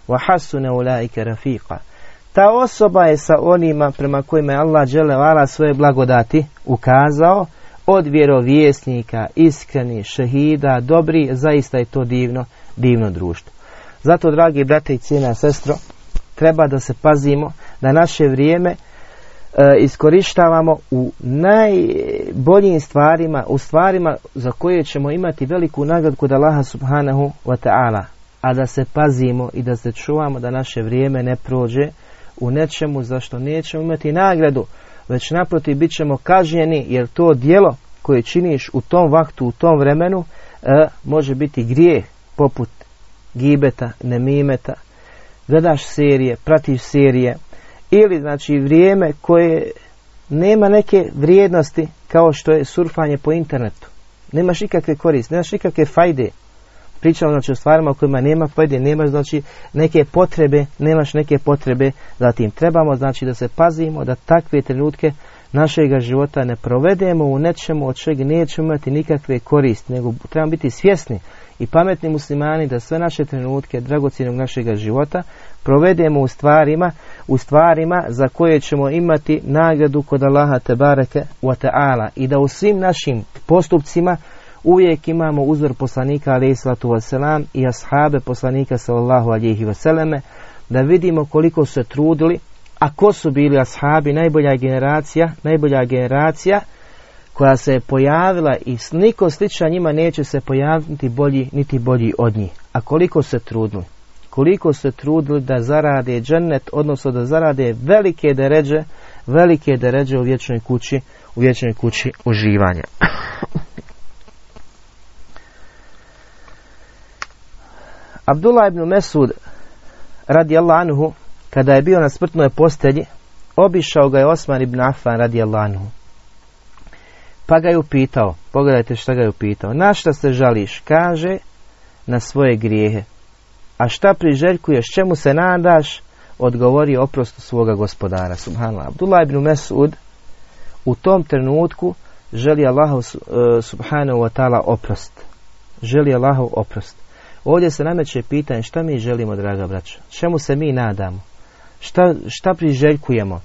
وحسن أولئك رفيقا Ta osoba je sa onima prema kojima je Allah dželevala svoje blagodati ukazao od vjerovjesnika, iskreni, šehida, dobri, zaista je to divno, divno društvo. Zato, dragi brate i cijena sestro, treba da se pazimo da naše vrijeme E, iskorištavamo u najboljim stvarima, u stvarima za koje ćemo imati veliku nagradu kod Allaha subhanahu wa ta'ala. A da se pazimo i da se čuvamo da naše vrijeme ne prođe u nečemu zašto nećemo imati nagradu, već naprotiv bit ćemo kažnjeni jer to dijelo koje činiš u tom vaktu, u tom vremenu, e, može biti grijeh poput gibeta, nemimeta, gledaš serije, pratiš serije, ili znači vrijeme koje nema neke vrijednosti kao što je surfanje po internetu. Nemaš nikakve koriste, nemaš nikakve fajde. Pričamo znači o stvarima u kojima nema fajde, nemaš znači neke potrebe, nemaš neke potrebe zatim. Trebamo znači da se pazimo da takve trenutke našega života ne provedemo u nečemu od čega nećemo imati nikakve koristi, nego trebamo biti svjesni i pametni muslimani da sve naše trenutke dragocjenog našega života provedemo u stvarima, u stvarima za koje ćemo imati nagradu kod Allaha tebareke wa ta'ala i da u svim našim postupcima uvijek imamo uzor poslanika alaihi sallatu wasalam i ashabe poslanika sallallahu alaihi wasalame da vidimo koliko su se trudili a ko su bili ashabi najbolja generacija najbolja generacija koja se je pojavila i niko sličan njima neće se pojaviti bolji niti bolji od njih. A koliko se trudili? Koliko se trudili da zarade džennet, odnosno da zarade velike deređe, velike deređe u vječnoj kući, u vječnoj kući uživanja. Abdullah ibn Mesud radi anhu, kada je bio na smrtnoj postelji, obišao ga je Osman ibn Affan radi anhu. Pa ga je upitao, pogledajte šta ga je upitao, na šta se žališ? Kaže, na svoje grijehe. A šta priželjkuješ, čemu se nadaš? Odgovori oprostu svoga gospodara. Subhanallah. Abdullah ibn Mesud u tom trenutku želi Allahu uh, subhanahu wa ta'ala oprost. Želi Allahu oprost. Ovdje se nameće pitanje šta mi želimo, draga braća? Čemu se mi nadamo? Šta, šta priželjkujemo?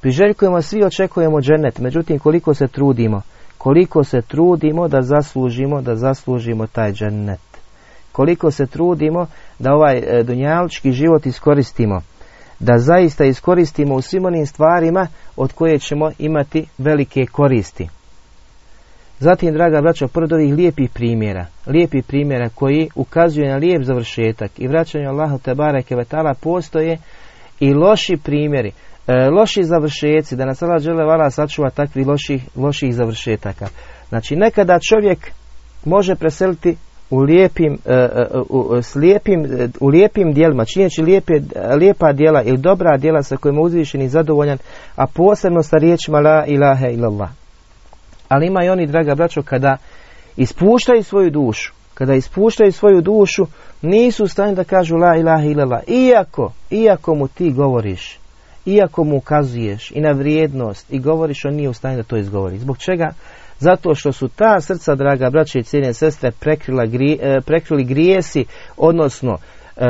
Priželjkujemo, svi očekujemo dženet, međutim koliko se trudimo, koliko se trudimo da zaslužimo, da zaslužimo taj džennet. Koliko se trudimo da ovaj e, dunjalički život iskoristimo, da zaista iskoristimo u svim onim stvarima od koje ćemo imati velike koristi. Zatim, draga braćo, pored ovih lijepih primjera, lijepih primjera koji ukazuju na lijep završetak i vraćanju Allahu te bareke vetala postoje i loši primjeri, e, loši završeci, da nas Allah žele vala sačuva takvih loših, loših završetaka. Znači, nekada čovjek može preseliti u lijepim, e, e, u, e, u lijepim dijelima, činjeći lijepe, lijepa dijela ili dobra dijela sa kojima uzvišen i zadovoljan, a posebno sa riječima la ilaha illallah. Ali ima i oni, draga braćo, kada ispuštaju svoju dušu, kada ispuštaju svoju dušu, nisu u stanju da kažu la ilaha illallah. Iako, iako mu ti govoriš, iako mu ukazuješ i na vrijednost i govoriš, on nije u stanju da to izgovori. Zbog čega? Zato što su ta srca, draga braće i cijene sestre, prekrila, e, prekrili grijesi, odnosno e,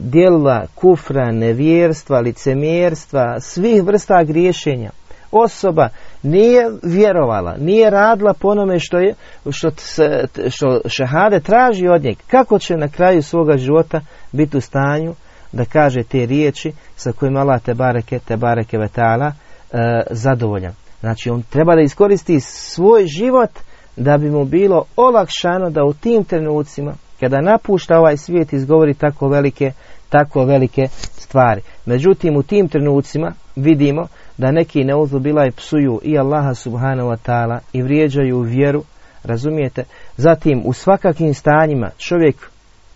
djela kufra, nevjerstva, licemjerstva, svih vrsta griješenja osoba nije vjerovala, nije radila po onome što, je, što, se, što šahade traži od njeg, kako će na kraju svoga života biti u stanju da kaže te riječi sa kojima Allah te bareke, te bareke vetala e, zadovoljan. Znači on treba da iskoristi svoj život da bi mu bilo olakšano da u tim trenucima kada napušta ovaj svijet izgovori tako velike, tako velike stvari. Međutim u tim trenucima vidimo da neki bila i psuju i Allaha subhanahu wa ta'ala i vrijeđaju vjeru, razumijete? Zatim u svakakvim stanjima čovjek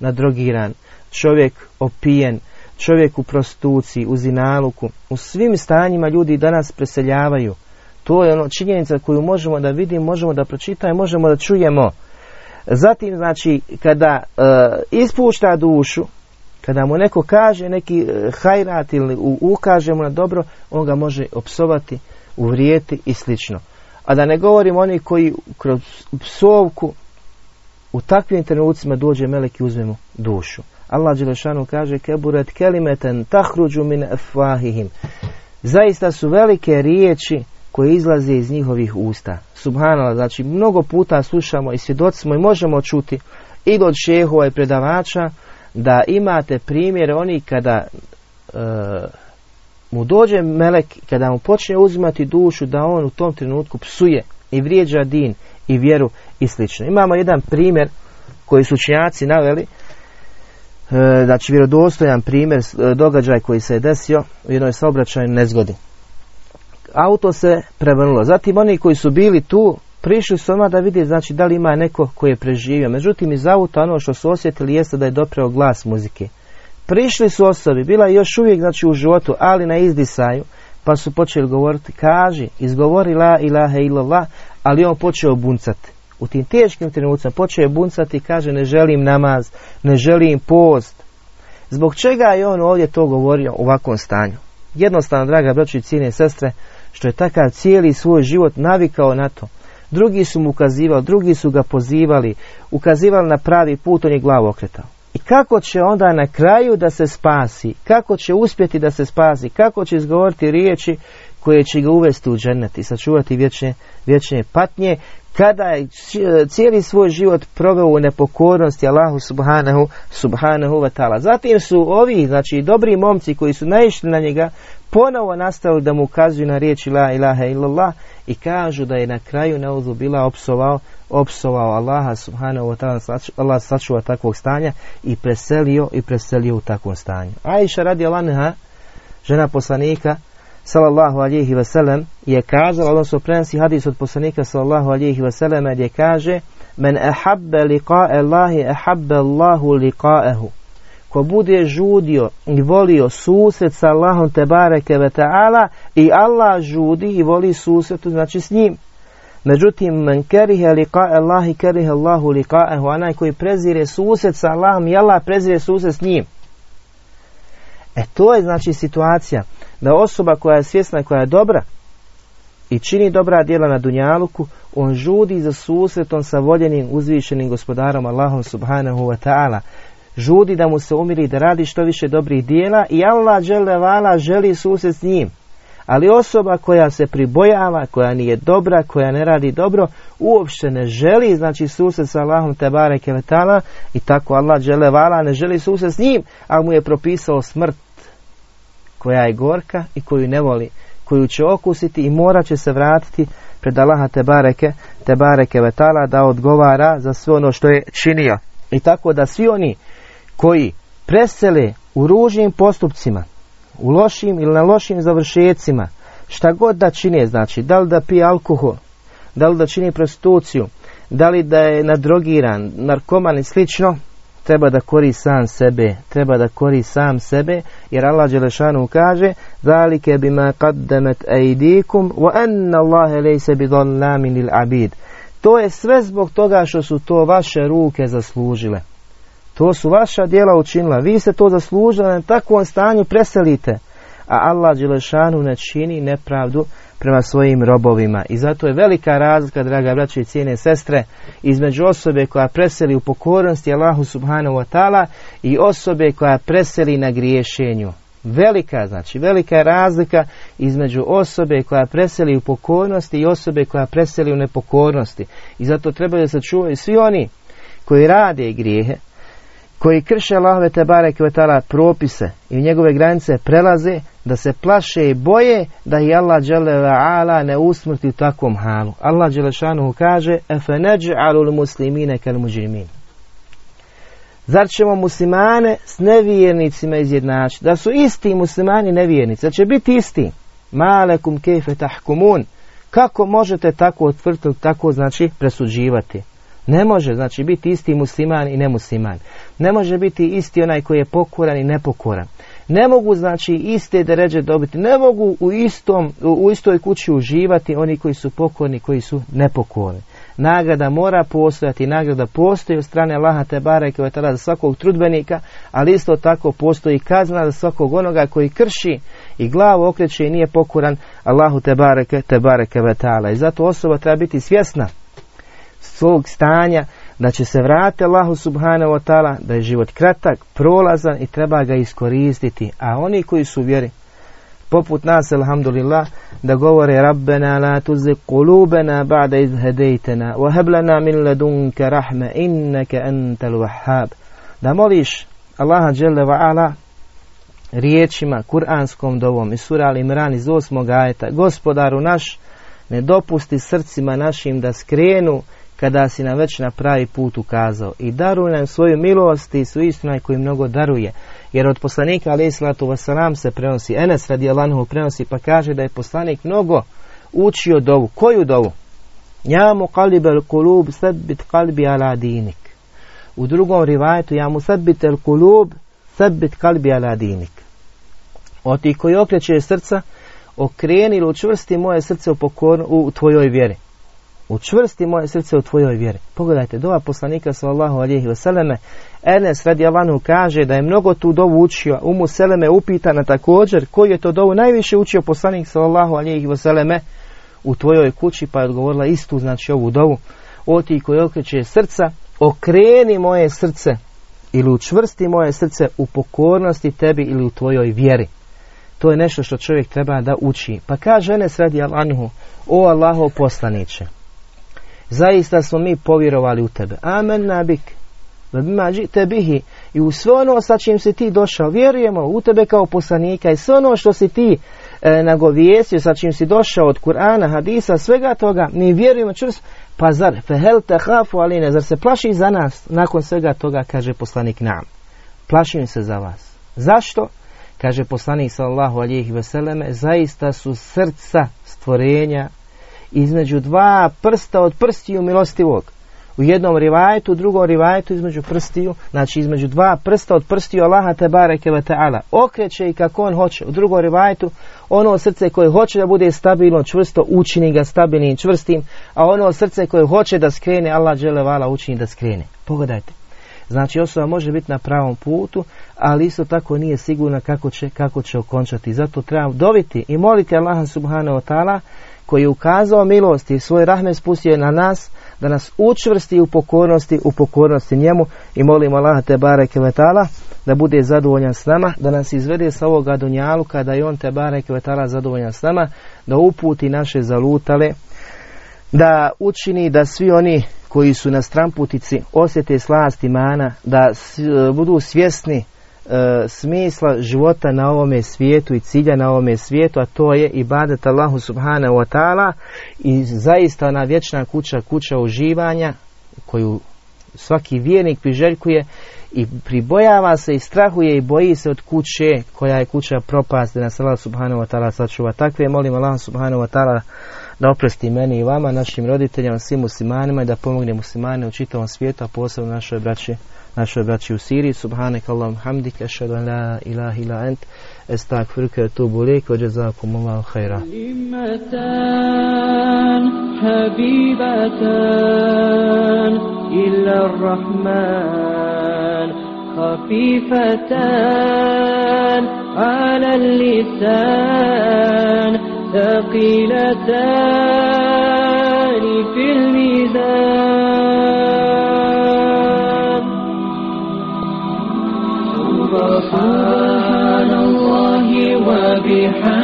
nadrogiran, čovjek opijen, čovjek u prostuciji, u zinaluku, u svim stanjima ljudi danas preseljavaju. To je ono činjenica koju možemo da vidimo, možemo da pročitamo, možemo da čujemo. Zatim, znači, kada e, ispušta dušu, kada mu neko kaže neki e, hajrat ili ukaže mu na dobro, on ga može opsovati, uvrijeti i slično. A da ne govorim oni koji kroz psovku u takvim trenucima dođe melek i uzme mu dušu. Allah Đelešanu kaže keburet kelimeten tahruđu min efahihim. Zaista su velike riječi koje izlaze iz njihovih usta. Subhanallah, znači mnogo puta slušamo i svjedocimo i možemo čuti i od šehova i predavača da imate primjer oni kada e, mu dođe melek, kada mu počne uzimati dušu, da on u tom trenutku psuje i vrijeđa din i vjeru i slično. Imamo jedan primjer koji su učenjaci naveli, e, znači vjerodostojan primjer, e, događaj koji se je desio u jednoj saobraćajnoj nezgodi. Auto se prevrnulo. Zatim oni koji su bili tu prišli su odmah da vidi znači da li ima neko koji je preživio. Međutim iz auta ono što su osjetili jeste da je dopreo glas muzike. Prišli su osobi, bila je još uvijek znači u životu, ali na izdisaju, pa su počeli govoriti, kaži, izgovori la ilaha illallah, ali on počeo buncati. U tim teškim trenucima počeo buncati i kaže ne želim namaz, ne želim post. Zbog čega je on ovdje to govorio u ovakvom stanju? Jednostavno, draga braći i cijene sestre, što je takav cijeli svoj život navikao na to drugi su mu ukazivali, drugi su ga pozivali, ukazivali na pravi put, on je glavu okretao. I kako će onda na kraju da se spasi, kako će uspjeti da se spasi, kako će izgovoriti riječi koje će ga uvesti u džennet i sačuvati vječne, vječne patnje, kada je cijeli svoj život proveo u nepokornosti Allahu subhanahu, subhanahu wa ta'ala. Zatim su ovi, znači dobri momci koji su naišli na njega, ponovo nastavili da mu ukazuju na riječi la ilaha illallah i kažu da je na kraju neuzu bila opsovao, opsovao Allaha subhanahu wa ta'ala, Allah sačuva takvog stanja i preselio i preselio u takvom stanju. Aisha radi Allah žena poslanika, sallallahu alihi wasallam je kazala, odnosno prenosi hadis od poslanika sallallahu alihi wasallam gdje kaže Men ahabbe liqa'e Allahi ahabbe Allahu liqa'ehu ko bude žudio i volio susret sa Allahom te bareke ve ta'ala i Allah žudi i voli susret znači s njim međutim men kerihe liqa'e Allahi kerihe Allahu liqa'ehu onaj koji prezire susret sa Allahom i Allah prezire susret s njim E to je znači situacija da osoba koja je svjesna koja je dobra i čini dobra djela na dunjaluku, on žudi za susretom sa voljenim uzvišenim gospodarom Allahom subhanahu wa ta'ala. Žudi da mu se umiri, da radi što više dobrih dijela i Allah vala želi susret s njim. Ali osoba koja se pribojava, koja nije dobra, koja ne radi dobro, uopšte ne želi, znači susret sa Allahom Tebare Kevetala i tako Allah vala ne želi susret s njim, ali mu je propisao smrt koja je gorka i koju ne voli, koju će okusiti i morat će se vratiti pred Allaha te bareke, te bareke vetala da odgovara za sve ono što je činio. I tako da svi oni koji presele u ružnim postupcima, u lošim ili na lošim završecima, šta god da čine, znači, da li da pije alkohol, da li da čini prostituciju, da li da je nadrogiran, narkoman i slično, treba da kori sam sebe, treba da kori sam sebe, jer Allah Đelešanu kaže Zalike bima qaddamat ejdikum wa anna Allahe lejse bidallamin lil abid. To je sve zbog toga što su to vaše ruke zaslužile. To su vaša djela učinila. Vi ste to zaslužili, na takvom stanju preselite. A Allah Đelešanu ne čini nepravdu prema svojim robovima. I zato je velika razlika, draga braće i cijene sestre, između osobe koja preseli u pokornosti Allahu subhanahu wa ta'ala i osobe koja preseli na griješenju. Velika, znači, velika je razlika između osobe koja preseli u pokornosti i osobe koja preseli u nepokornosti. I zato treba da se čuvaju svi oni koji rade grijehe, koji krše Allahove te bareke propise i njegove granice prelaze, da se plaše i boje da i Allah ala ne usmrti u takvom halu. Allah šanuhu kaže muslimine kal. Zar ćemo muslimane s nevjernicima izjednačiti? Da su isti muslimani nevjernici, da će biti isti. Malekum kefe tahkumun. Kako možete tako otvrtiti, tako znači presuđivati? Ne može znači biti isti musliman i nemusliman. Ne može biti isti onaj koji je pokoran i nepokoran. Ne mogu znači iste deređe dobiti. Ne mogu u, istom, u istoj kući uživati oni koji su pokorni, koji su nepokorni. Nagrada mora postojati, nagrada postoji od strane Allaha te bareke je tada za svakog trudbenika, ali isto tako postoji kazna za svakog onoga koji krši i glavu okreće i nije pokoran Allahu te bareke te bareke vetala. I zato osoba treba biti svjesna svog stanja, da će se vratiti Allahu subhanahu wa ta'ala, da je život kratak, prolazan i treba ga iskoristiti. A oni koji su vjeri, poput nas, alhamdulillah, da govore Rabbena la tuzi kulubena ba'da iz hedejtena, wa heblena min ledunke rahme, inneke entel wahhab. Da moliš Allaha dželle wa ala riječima, kuranskom dovom i sura Al-Imran iz osmog ajeta, gospodaru naš, ne dopusti srcima našim da skrenu kada si nam već na pravi put ukazao i daruj nam svoju milost i su istina koji mnogo daruje. Jer od poslanika alaih salatu wasalam se prenosi, Enes radi Allahovu prenosi pa kaže da je poslanik mnogo učio dovu. Koju dovu? Ja mu kalibel kulub bit kalbi ala dinik. U drugom rivajetu ja mu bit el kulub bit kalbi ala dinik. O ti koji okreće srca, okreni ili učvrsti moje srce u, u tvojoj vjeri učvrsti moje srce u tvojoj vjeri. Pogledajte, dova poslanika sallallahu alihi vseleme, Enes radi Alanu kaže da je mnogo tu dovu učio, umu Seleme upitana također koji je to dovu najviše učio poslanik sallallahu alihi vseleme u tvojoj kući, pa je odgovorila istu, znači ovu dovu, o ti koji okreće srca, okreni moje srce ili učvrsti moje srce u pokornosti tebi ili u tvojoj vjeri. To je nešto što čovjek treba da uči. Pa kaže Enes radi Alanu, o Allaho poslaniće, zaista smo mi povjerovali u tebe. Amen nabik. bihi. I u sve ono sa čim si ti došao, vjerujemo u tebe kao poslanika i sve ono što si ti e, nagovijestio, sa čim si došao od Kur'ana, hadisa, svega toga, mi vjerujemo čvrst, pa zar, fehel te hafu aline, zar se plaši za nas? Nakon svega toga kaže poslanik nam. Plašim se za vas. Zašto? Kaže poslanik sallahu alijih veseleme, zaista su srca stvorenja između dva prsta od prstiju milostivog. U jednom rivajetu, u drugom rivajetu između prstiju, znači između dva prsta od prstiju Allaha te bareke ve ta'ala. Okreće i kako on hoće. U drugom rivajetu ono srce koje hoće da bude stabilno, čvrsto, učini ga stabilnim i čvrstim, a ono srce koje hoće da skrene, Allah vala učini da skrene. Pogledajte. Znači osoba može biti na pravom putu, ali isto tako nije sigurna kako će, kako će okončati. Zato treba dobiti i moliti Allaha subhanahu wa ta'ala koji je ukazao milosti i svoj rahme spustio na nas, da nas učvrsti u pokornosti, u pokornosti njemu. I molimo Allaha te bareke da bude zadovoljan s nama, da nas izvede sa ovoga dunjalu kada je on te vetala zadovoljan s nama, da uputi naše zalutale, da učini da svi oni koji su na stramputici osjete slast imana, da budu svjesni e, smisla života na ovome svijetu i cilja na ovome svijetu, a to je ibadet Allahu subhanahu wa ta'ala i zaista ona vječna kuća, kuća uživanja koju svaki vjernik priželjkuje i pribojava se i strahuje i boji se od kuće koja je kuća propast nas Allah subhanahu wa ta'ala sačuva. Takve molim Allah subhanahu wa ta'ala da oprosti meni i vama, našim roditeljima, svim muslimanima i da pomogne muslimane u čitavom svijetu, a posebno našoj braći, našoj braći u Siriji. Subhanak Allahum hamdik, ašhadu an la ilaha ila ent, estakfiruke atubu lijek, wa jazakumullahu khaira. حبيبتان إلا الرحمن خفيفتان على اللسان ثقيلتان سبحان الله وبحمده.